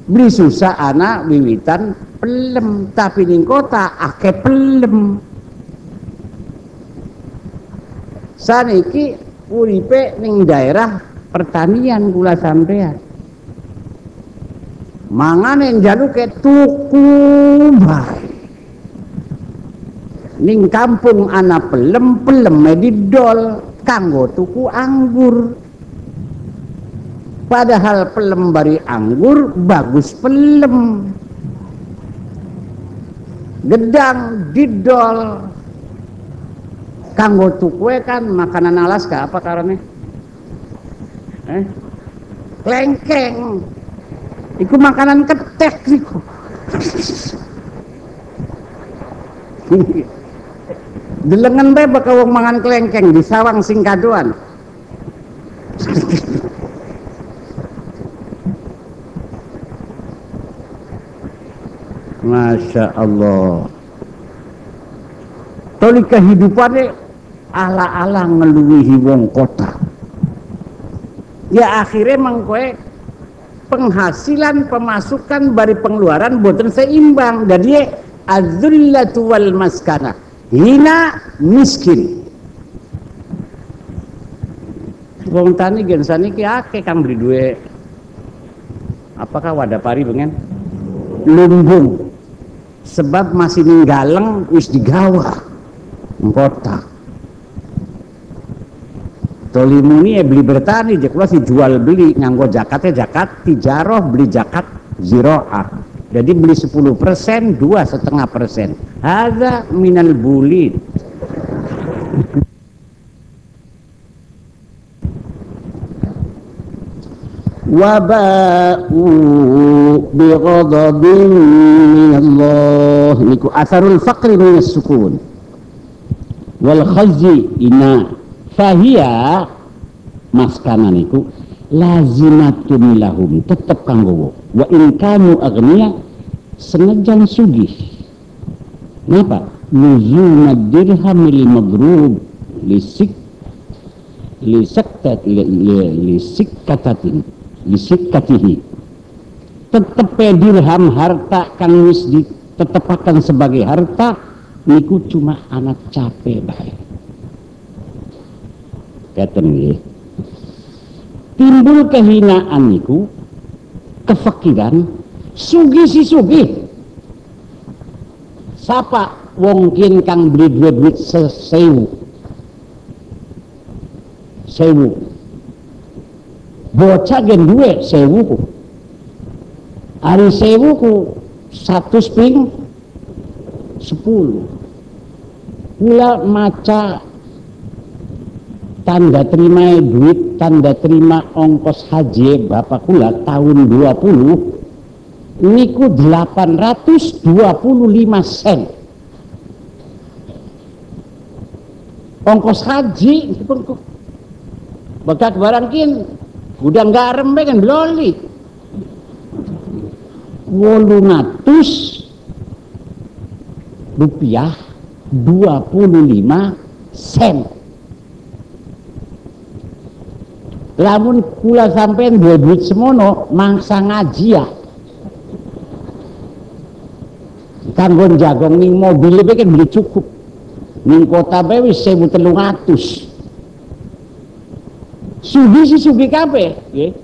Beli susah anak wiwitan pelem. Tapi ning kota akeh pelem. Saniki uripe ning daerah pertanian kula sampean mangane jaluke tuku bae ning kampung anak pelem pelem didol kanggo tuku anggur. Padahal pelem bari anggur bagus pelem. Gedang didol. Kanggo tukwe kan makanan Alaska apa karena eh? Klengkeng itu makanan ketek niku. Delengan bae bakal wong mangan klengkeng di sawang singkaduan Masya Allah. Toli kehidupannya ala-ala ngeluwihi wong kota. Ya akhirnya mengkue penghasilan pemasukan dari pengeluaran buatan seimbang. Jadi azullatu wal maskana hina miskin. Wong tani gen saniki akeh kang beli duwe. Apakah wadah pari pengen lumbung. Sebab masih ninggaleng wis digawa kota tolimuni ya beli bertani jek si jual beli nganggo jakatnya jakat tijaroh beli jakat ziroah. Jadi beli 10 persen dua setengah persen. Ada minal bulid. Waba'u bighadabin min Allah niku asarul faqri min sukun wal khazzi ina fahiya maskana niku lazimatun lahum tetep kanggo wa in kanu agniya senajan sugih. Napa? Nuzul dirham lil magrub lisik lisaktat lisikatatin lisikatihi tetep dirham harta kang wis ditetepakan sebagai harta niku cuma anak capek baik nggih. Timbul kehinaan niku kefakiran sugi si sugi sapa wongkin kang beli duit duit sewu? Sewu. Bocah gen duwe sewuku hari sewuku satu sping sepuluh. Pula maca tanda terima duit tanda terima ongkos haji bapak kula tahun 20 niku 825 sen ongkos haji bakat barangkin Gudang garam kan beloli. Wolunatus rupiah 25 sen. Lamun kula sampean dua duit semono mangsa ngaji ya. Kanggo jagong ning mobil kan beli cukup. Ning kota bae wis 1300 sugi si sugi kape nggih.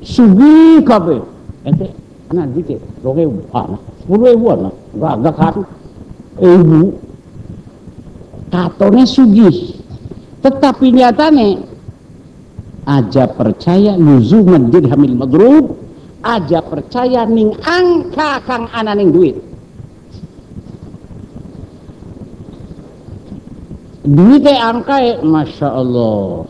Sugi kape ente nah dikit roke ana sepuluh ribu ana enggak enggak kan? Ibu katone sugi. Tetapi nyatane aja percaya luzuman hamil madrub aja percaya ning angka kang ana ning duit. Duitnya angka ya Masya Allah.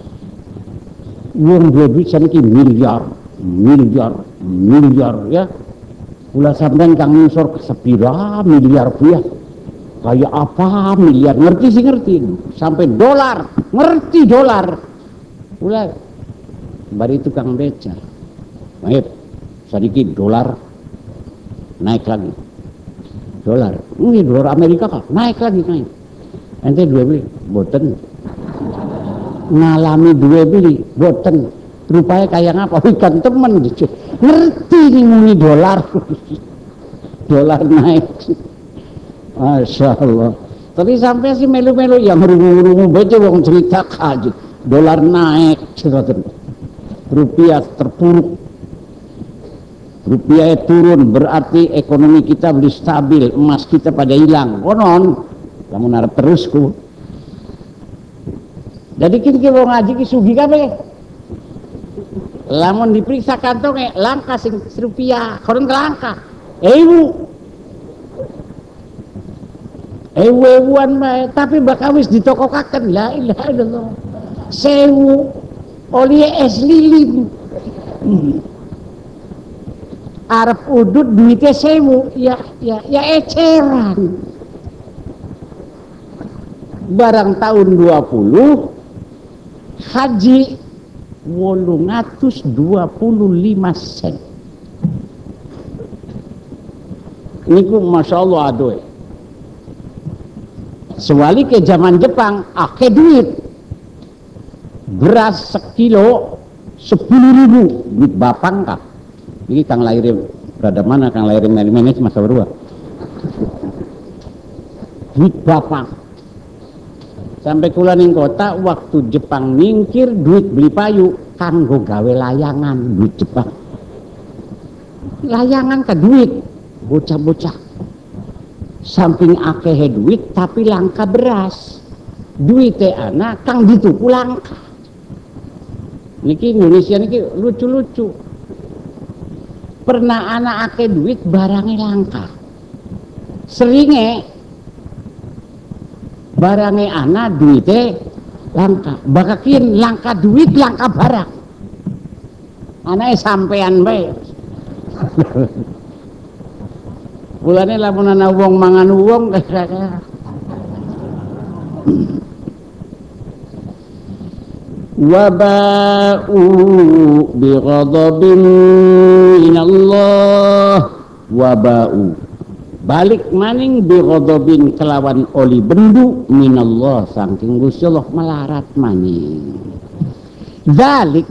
Wong dua duit saniki miliar miliar miliar ya. Kula sampean kang ngisor sepira miliar rupiah. Kayak apa miliar? Ngerti sih ngerti. Sampai dolar ngerti dolar. Mulai bari tukang beca. Baik sedikit dolar naik lagi. Dolar ini dolar Amerika kah? Naik lagi naik. Ente dua beli boten. Ngalami dua beli boten. Rupanya kayak ngapa ikan temen gitu. Ngerti nih dolar. Dolar naik. Masya Allah. Tapi sampai si melu-melu yang rungu-rungu baca wong cerita aja dolar naik rupiah terpuruk. Rupiah turun berarti ekonomi kita beli stabil emas kita pada hilang. Konon kamu narap terusku. Jadi kita mau ngaji ki sugi kabe lamun diperiksa kantongnya langka sing rupiah. Konon kelangka. Ewu. Ewu-ewuan bae tapi bakal wis ditokokaken. La ilaha illallah. Sewu oli es lilin hmm. Arab udut duitnya sewu ya ya ya eceran barang tahun 20 haji wolungatus 25 sen ini ku masya Allah aduh Sewali ke zaman Jepang, ake duit. Beras sekilo sepuluh ribu. Duit bapang kah? Ini kang lahir berada mana kang lahir menes masa berdua. Duit bapang. Sampai kulaning kota waktu Jepang mingkir duit beli payu kanggo gawe layangan duit Jepang. Layangan ke duit bocah-bocah samping akeh duit tapi langka beras duit anak kang dituku langka niki Indonesia niki lucu-lucu. Pernah anak akeh duit barangnya langka. Seringnya barangnya anak duitnya langka. Bakakin langka duit langka barang. Anaknya sampean baik Bulane lamun ana wong mangan wong waba'u bi ghadabin min Allah waba'u balik maning bi ghadabin kelawan oli bendu min Allah saking Gusti Allah melarat maning Dalik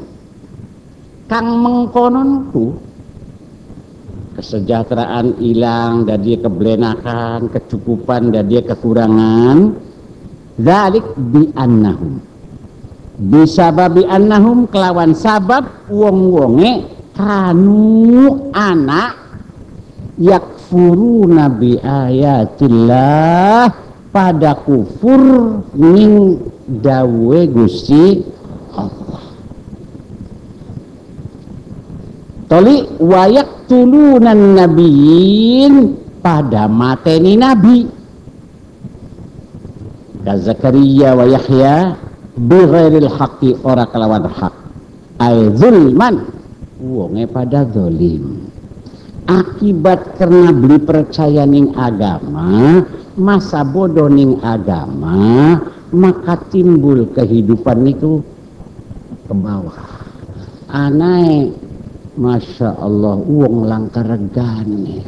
kang mengkononku kesejahteraan hilang dan dia keblenakan kecukupan dan kekurangan. zalik bi annahum bisababi annahum kelawan sabab wong-wonge kanu anak yakfuruna bi ayatillah pada kufur ning dawe Gusti Toli wayak tulunan nabiin pada mateni nabi. Dan Zakaria wa Yahya bighairil haqqi ora kelawan hak. Ay zulman wonge pada zolim. Akibat karena beli percaya ning agama, masa bodoh ning agama, maka timbul kehidupan itu ke bawah. Aneh Masya Allah uang langka regane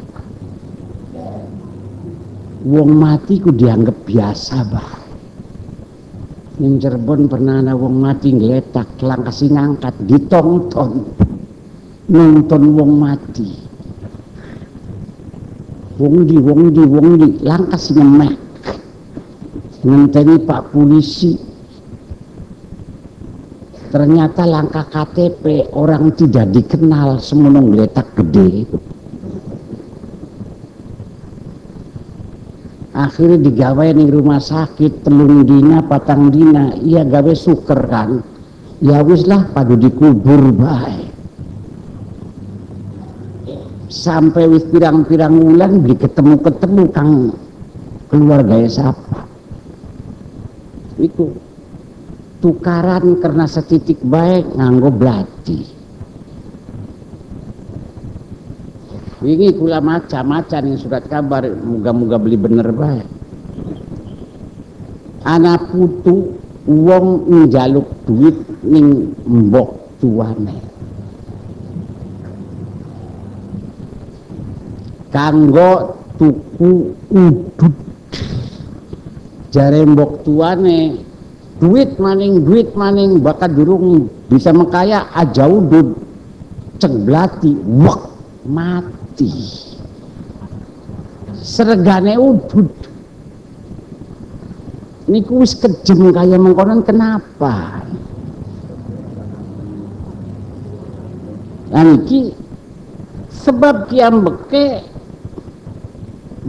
uang mati ku dianggap biasa bah Ning Cirebon pernah ada wong mati ngeletak langkah si ngangkat ditonton nonton wong mati. Wong di wong di wong di langkah si ngemek ngenteni pak polisi. Ternyata langkah KTP orang tidak dikenal semenung letak gede akhirnya digawe nih rumah sakit telung dina patang dina. Iya gawe suker kan? Ya wis lah padu dikubur baik sampai wis pirang-pirang bulan di ketemu-ketemu kang keluarga siapa itu tukaran karena setitik baik nganggo belati ini kula maca-maca nih surat kabar. Muga-muga beli bener baik anak putu wong njaluk duit ning mbok tuane. Kanggo tuku udut. Jare mbok tuane duit maning duit maning bakal durung bisa mekaya aja udut ceglati wak mati sergane udut niku wis kejem kaya mengkonon kenapa? Nah niki sebab kiambeke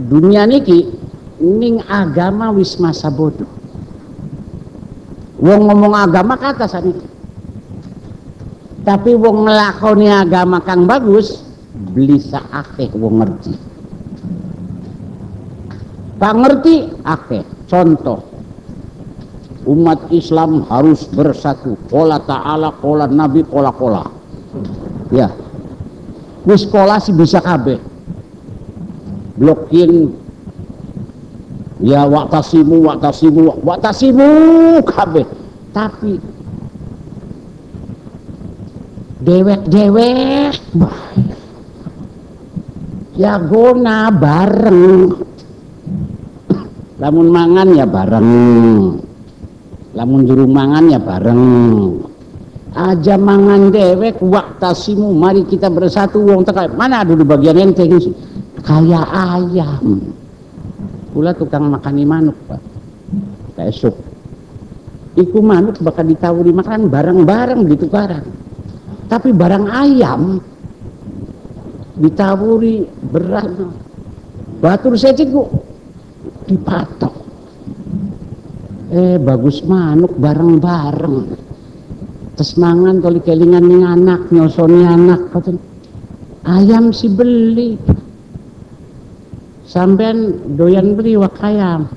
dunia niki ning agama wis masa bodoh. Wong ngomong agama kata saniki tapi wong ngelakoni agama kang bagus beli akeh wong ngerti. Pak ngerti akeh. Contoh umat Islam harus bersatu. Kola ta'ala kola nabi kola ya. Wis sekolah sih bisa kabeh. Blokin. Ya waktasimu waktasimu waktasimu kabeh. Tapi dewek-dewek ya gona bareng. Lamun mangan ya bareng. Lamun juru mangan ya bareng. Aja mangan dewek waktasimu mari kita bersatu wong teka. Mana dulu bagian ente kayak ayam. Pula tukang makan manuk pak. Sup iku manuk bakal ditawuri makan bareng-bareng gitu barang tapi barang ayam ditawuri berat batur secik kok dipatok. Eh bagus manuk bareng-bareng. Terus mangan toli kelingan ning anak nyosoni anak ayam si beli. Sampean doyan beli wak ayam.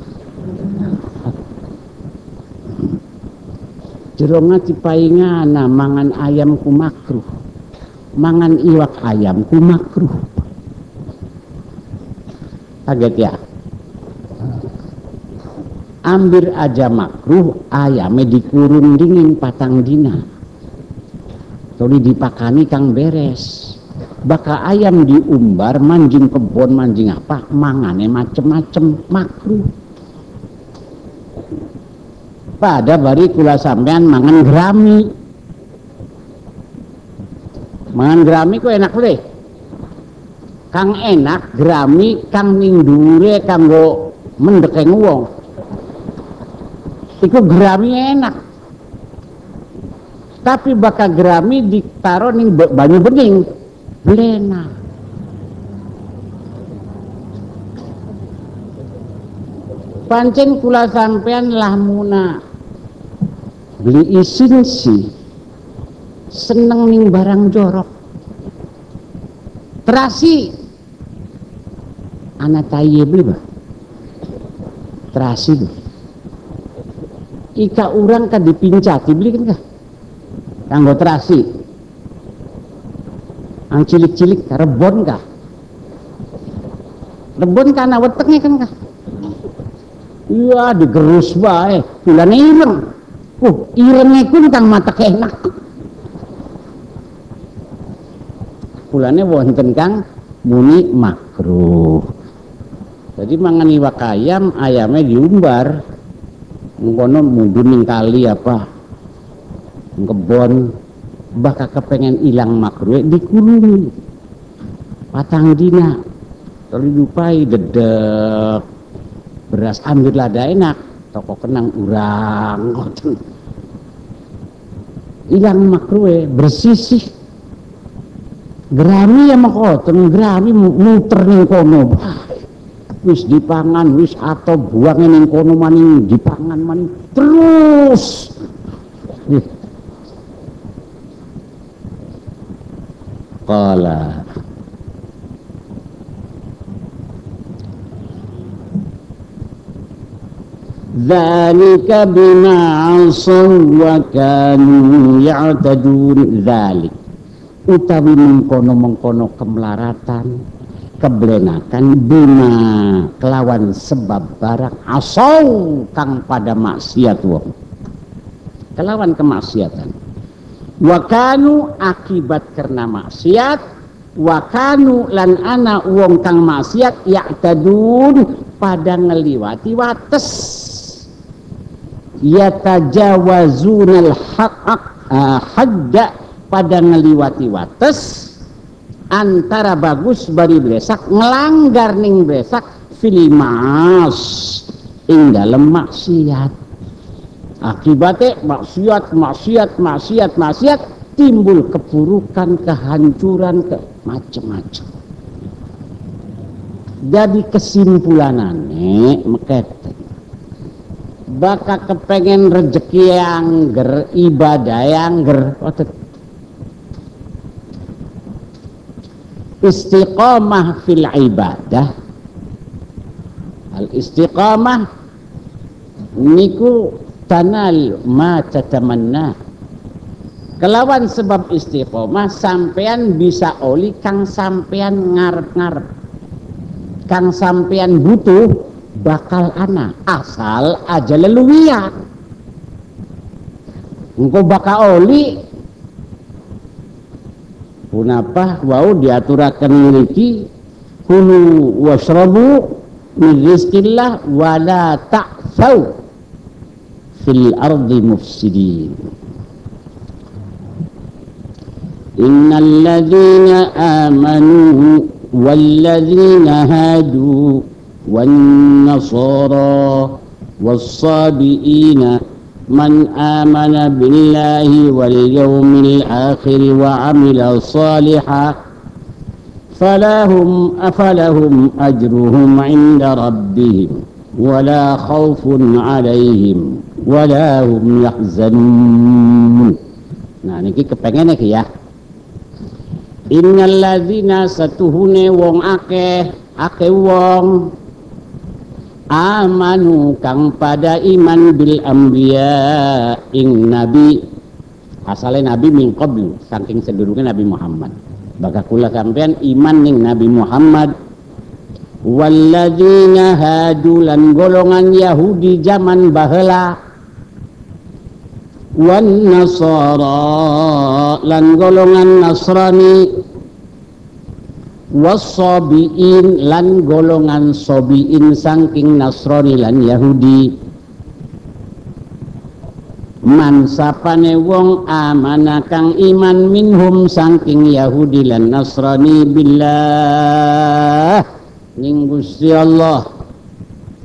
Jeronga cipaingana mangan ayam ku makruh mangan iwak ayam ku makruh kaget ya? Ambil aja makruh ayamnya dikurung dingin patang dina. Toli dipakani kang beres. Baka ayam diumbar manjing kebon manjing apa mangane macem-macem makruh. Pada bari kula sampean mangan gerami mangan gerami kok enak deh kang enak gerami kang ning dure kanggo mendekeng wong. Itu gerami enak. Tapi bakal gerami ditaruh nih banyu bening. Belena pancen kula sampean lamuna beli isin sih seneng nih barang jorok. Terasi. Anak tayi beli bah terasi bah ika orang kan dipincati beli kan kah kanggo terasi. Ang cilik-cilik rebon kah rebon karena weteknya kan kah iya digerus bae bulan ireng. Uh irengnya pun kang mata enak bulannya wonten kang muni makruh. Jadi mangan iwak ayam ayamnya diumbar. Ngono munduning kali apa? Kebon. Bakal kepengen hilang makruh dikurungi. Patang dina. Kalau lupai dedek. Beras ambil lada enak. Toko kenang urang hilang makruh bersih sih gerami ya makoten gerami muter ning kono. Wis dipangan wis atau buang ning kono maning dipangan maning terus. Dzalika bima 'asaw wa kanu ya'tadun dzalik utawi mengkono-mengkono kemelaratan keblenakan bima kelawan sebab barang asau kang pada maksiat wong. Kelawan kemaksiatan. Wakanu akibat karena maksiat wakanu lan ana wong kang maksiat tadun pada ngeliwati wates. Yatajawazunal uh, hadda pada ngeliwati wates antara bagus bari blesak ngelanggar ning blesak filimas ing dalam maksiat. Akibatnya maksiat maksiat maksiat maksiat timbul keburukan kehancuran ke macam-macam jadi kesimpulanannya mekete baka kepengen rezeki yang ger ibadah yang ger istiqamah fil ibadah. Al istiqamah niku tanal ma tatamanna. Kelawan sebab istiqamah sampean bisa oli kang sampean ngarep-ngarep. Kang sampean butuh bakal ana asal aja leluwian engkau bakal oli Punapa wau diaturakan miliki. Kulu wasrabu min rizkillah wala ta'thaw fil ardi mufsidin. Innal ladzina amanu wal ladzina hadu wan nasara was sabiina من آمن بالله واليوم الآخر وعمل صالحا فلهم أفلهم أجرهم عند ربهم ولا خوف عليهم ولا هم يحزنون. Nah niki kepengen ya. Innal ladzina satuhune wong akeh akeh wong amanu kang pada iman bil anbiya ing nabi. Asalnya nabi min saking sedurunge nabi Muhammad. Baka kula sampean iman ning nabi Muhammad. Walladzina hadu lan golongan Yahudi zaman baheula wan nasara lan golongan Nasrani wasobiin lan golongan sobiin sangking Nasrani lan Yahudi. Man sapane wong amana kang iman minhum sangking Yahudi lan Nasrani billah. Ning Gusti Allah.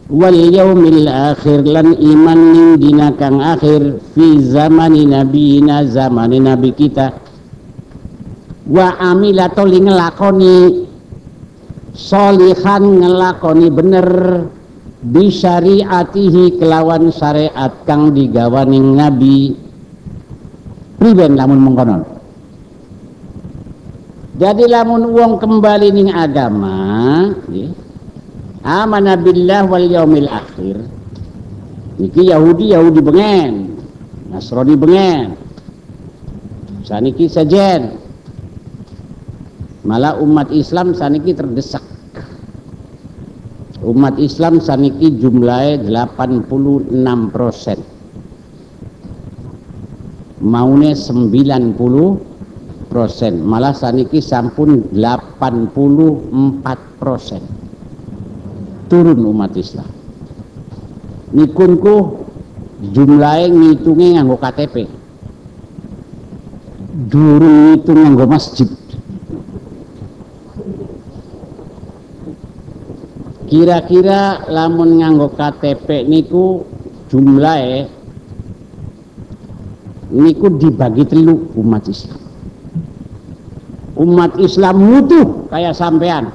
Wal yaumil akhir lan iman ning dina kang akhir. Fi zamani nabiyina zamani nabi kita wa amila toli ngelakoni. Solihan ngelakoni bener. Bisyariatihi kelawan syariat kang digawaning nabi. Priben lamun mengkonon. Jadi lamun uang kembali ning agama ya, amana billah wal yaumil akhir. Niki Yahudi Yahudi bengen. Nasrani bengen. Saniki sajen malah umat Islam saniki terdesak. Umat Islam saniki jumlahnya 86 persen. Maune 90 persen. Malah saniki sampun 84 persen. Turun umat Islam. Nikunku jumlahnya ngitungnya nganggo KTP durung ngitung nganggo masjid kira-kira lamun nganggo KTP niku jumlahe niku dibagi telu umat Islam. Umat Islam mutuh kayak sampean.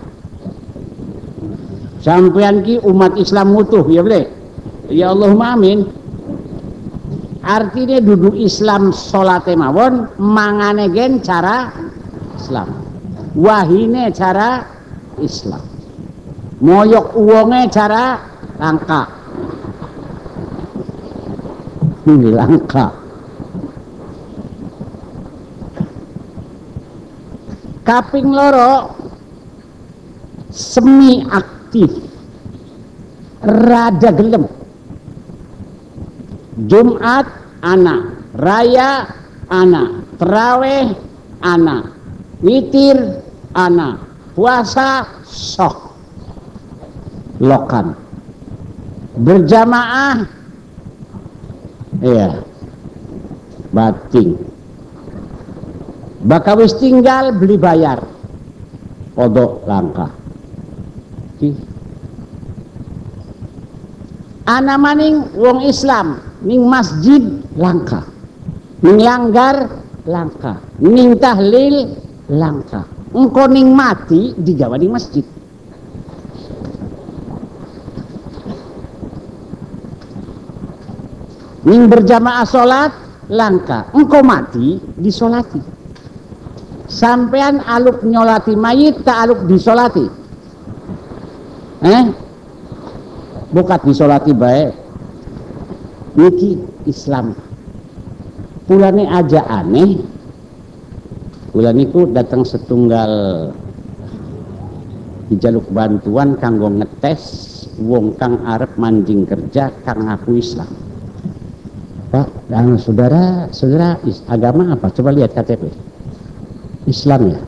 Sampean ki umat Islam mutuh ya boleh? Ya Allahumma amin. Artinya duduk Islam sholat mawon mangane gen cara Islam. Wahine cara Islam moyok uangnya cara langka. Ini langka. Kaping loro semi aktif. Rada gelem. Jumat anak raya anak teraweh anak witir anak puasa sok lokan. Berjamaah. Iya. Bating. Bakawis tinggal beli bayar. Kodok langkah anak maning wong Islam ning masjid langka. Ning langgar langka. Ning tahlil langka. Engkau ning mati di masjid ning berjamaah sholat langka. Engkau mati disolati. Sampean aluk nyolati mayit tak aluk disolati. Eh? Bukat disolati baik. Niki Islam. Pulane aja aneh. Bulan itu datang setunggal dijaluk bantuan kanggo ngetes wong kang arep manjing kerja kang ngaku Islam Pak dan saudara saudara agama apa? Coba lihat KTP Islam ya?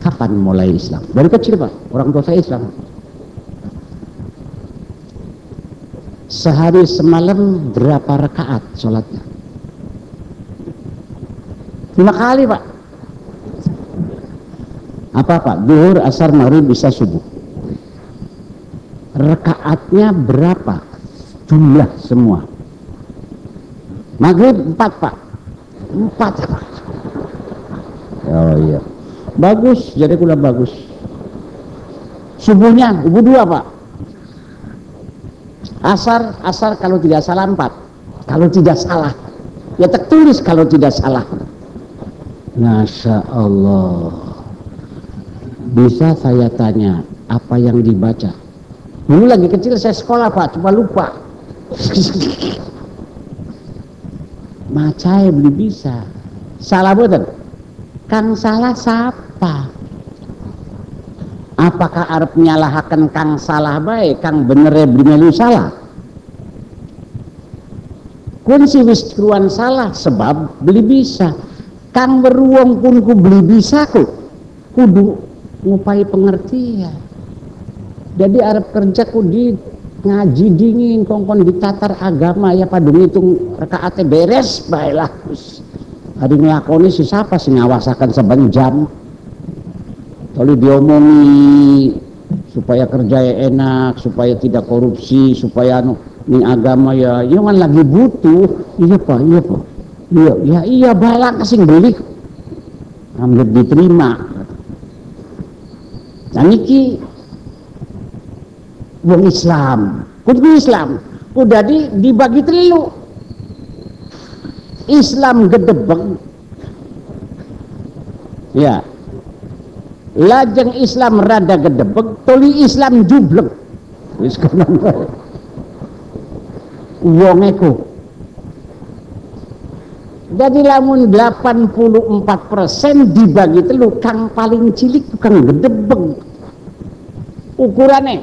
Kapan mulai Islam? Dari kecil Pak. Orang tua saya Islam. Sehari semalam berapa rakaat sholatnya? Lima kali pak. Apa pak? Duhur asar maghrib bisa subuh. Rakaatnya berapa? Jumlah semua maghrib empat pak empat pak oh iya bagus jadi kula bagus subuhnya ibu dua pak Asar, asar kalau tidak salah empat. Kalau tidak salah. Ya tertulis kalau tidak salah. Masya Allah. Bisa saya tanya, apa yang dibaca? Dulu lagi kecil saya sekolah Pak, cuma lupa. Macai beli bisa. Salah betul. Kang salah siapa? apakah Arab menyalahkan kang salah baik kang bener beli salah kunci wis kruan salah sebab beli bisa kang beruang pun ku beli bisa ku kudu ngupai pengertian jadi Arab kerja ku di ngaji dingin kongkon ditatar agama ya padung itu rekaatnya beres baiklah. Hari ngelakoni si siapa sih ngawasakan sebanyak jam? Kalau diomongi supaya kerja enak, supaya tidak korupsi, supaya anu ini agama ya, ya kan lagi butuh, iya pak, iya pak, iya, ya iya balak kasih beli, hampir diterima. Dan ini wong Islam, kudu Islam, udah di dibagi telu. Islam gedebeng, ya. Lajeng Islam rada gedebek toli Islam jublek wis konon wong iku jadi lamun 84% dibagi telu kang paling cilik kang gedebek ukurannya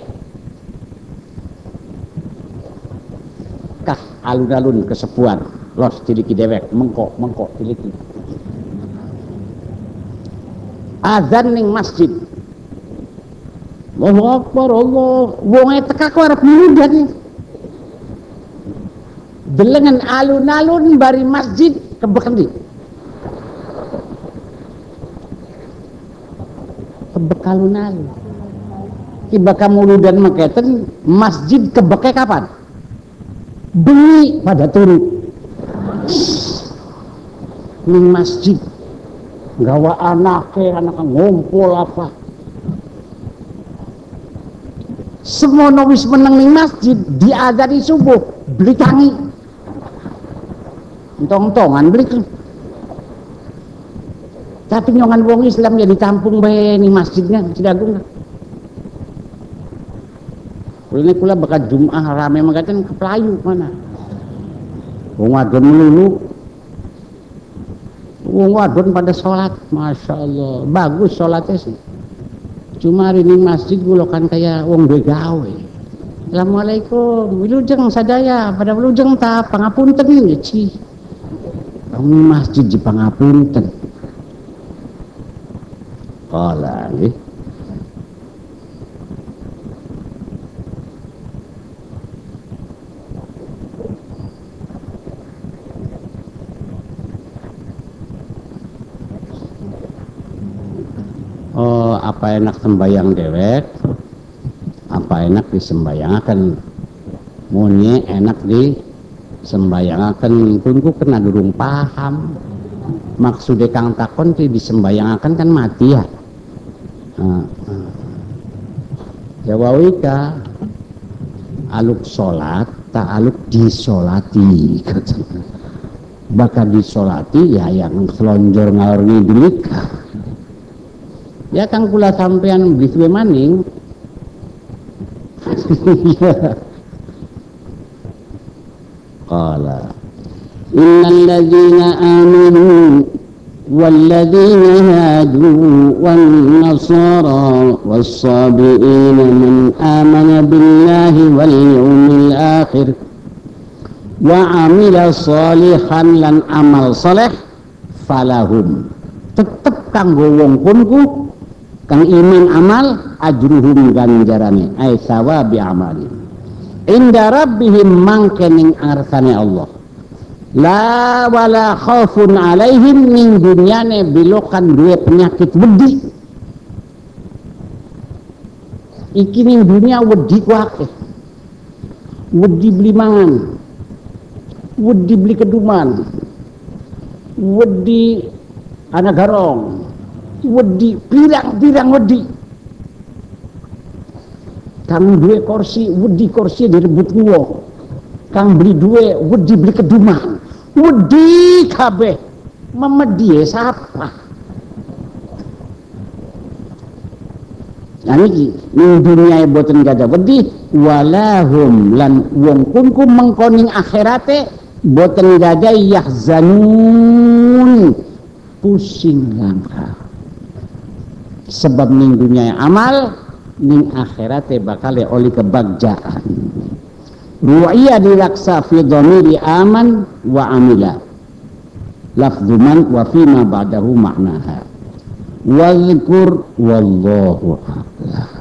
kah alun-alun kesepuan los tiliki dewek. Mengkok mengkok tiliki. Azan ning masjid. Allahu Akbar Allah. Teka ku arep nyudan delengan alun-alun bari masjid kebekendi kebek alun-alun. Tiba kamu dan maketen masjid kebeke kapan bengi pada turu. Ning masjid. Gawa anaknya anak ngumpul apa. Semua wis menang di masjid diadari subuh beli tangi tong-tongan beli tapi nyongan wong Islam ya ditampung bae nih masjidnya tidak guna ini pula bakal Jum'ah rame. Mengatakan ke Pelayu mana? Wong wadon melulu. Wong wadon pada sholat, masya Allah, bagus sholatnya sih. cuma hari ini masjid kan kayak wong begawe. Assalamualaikum. Wilujeng sadaya pada wilujeng ta pangapunten ya ci. Masjid di pangapunten. Kala nggih oh apa enak sembayang dewek apa enak disembayangakan munye enak di sembayangakan pun kena durung paham. Maksudnya kang takon di disembayangakan kan mati ya? Uh, uh. aluk sholat tak aluk disolati. Bakal disolati ya yang selonjor ngalor ngidulik ya kang kula sampean biswe maning qala innal ladzina amanu والذين هادوا والنصارى والصابئين من آمن بالله واليوم الآخر وعمل صالحا لن عمل صالح فلهم tetep kanggo wong kunku kang iman amal ajruhum ganjarane ay sawabi amali. Inda rabbihim mangkening arsane Allah. La wala khaufun alaihim ning dunyane bilokan duwe penyakit wedi. Iki ning dunia wedi ku akeh. Wedi beli mangan. Wedi beli keduman. Wedi anak garong wedi pirang-pirang wedi. Kang duwe kursi wedi kursi direbut wong kang beli duwe wedi beli keduman wedi kabeh. Memedie siapa Nah ini ning dunia boten gada wedi walahum lan wong kunku mengkoning akhirate boten gada yahzanun. Pusing langkah sebab ning dunia amal ning akhiratnya bakal oleh kebagjaan ru'iyah dilaksa fi dhamiri aman wa amila. Lafzuman wa fima ba'dahu maknaha wa wallahu a'lam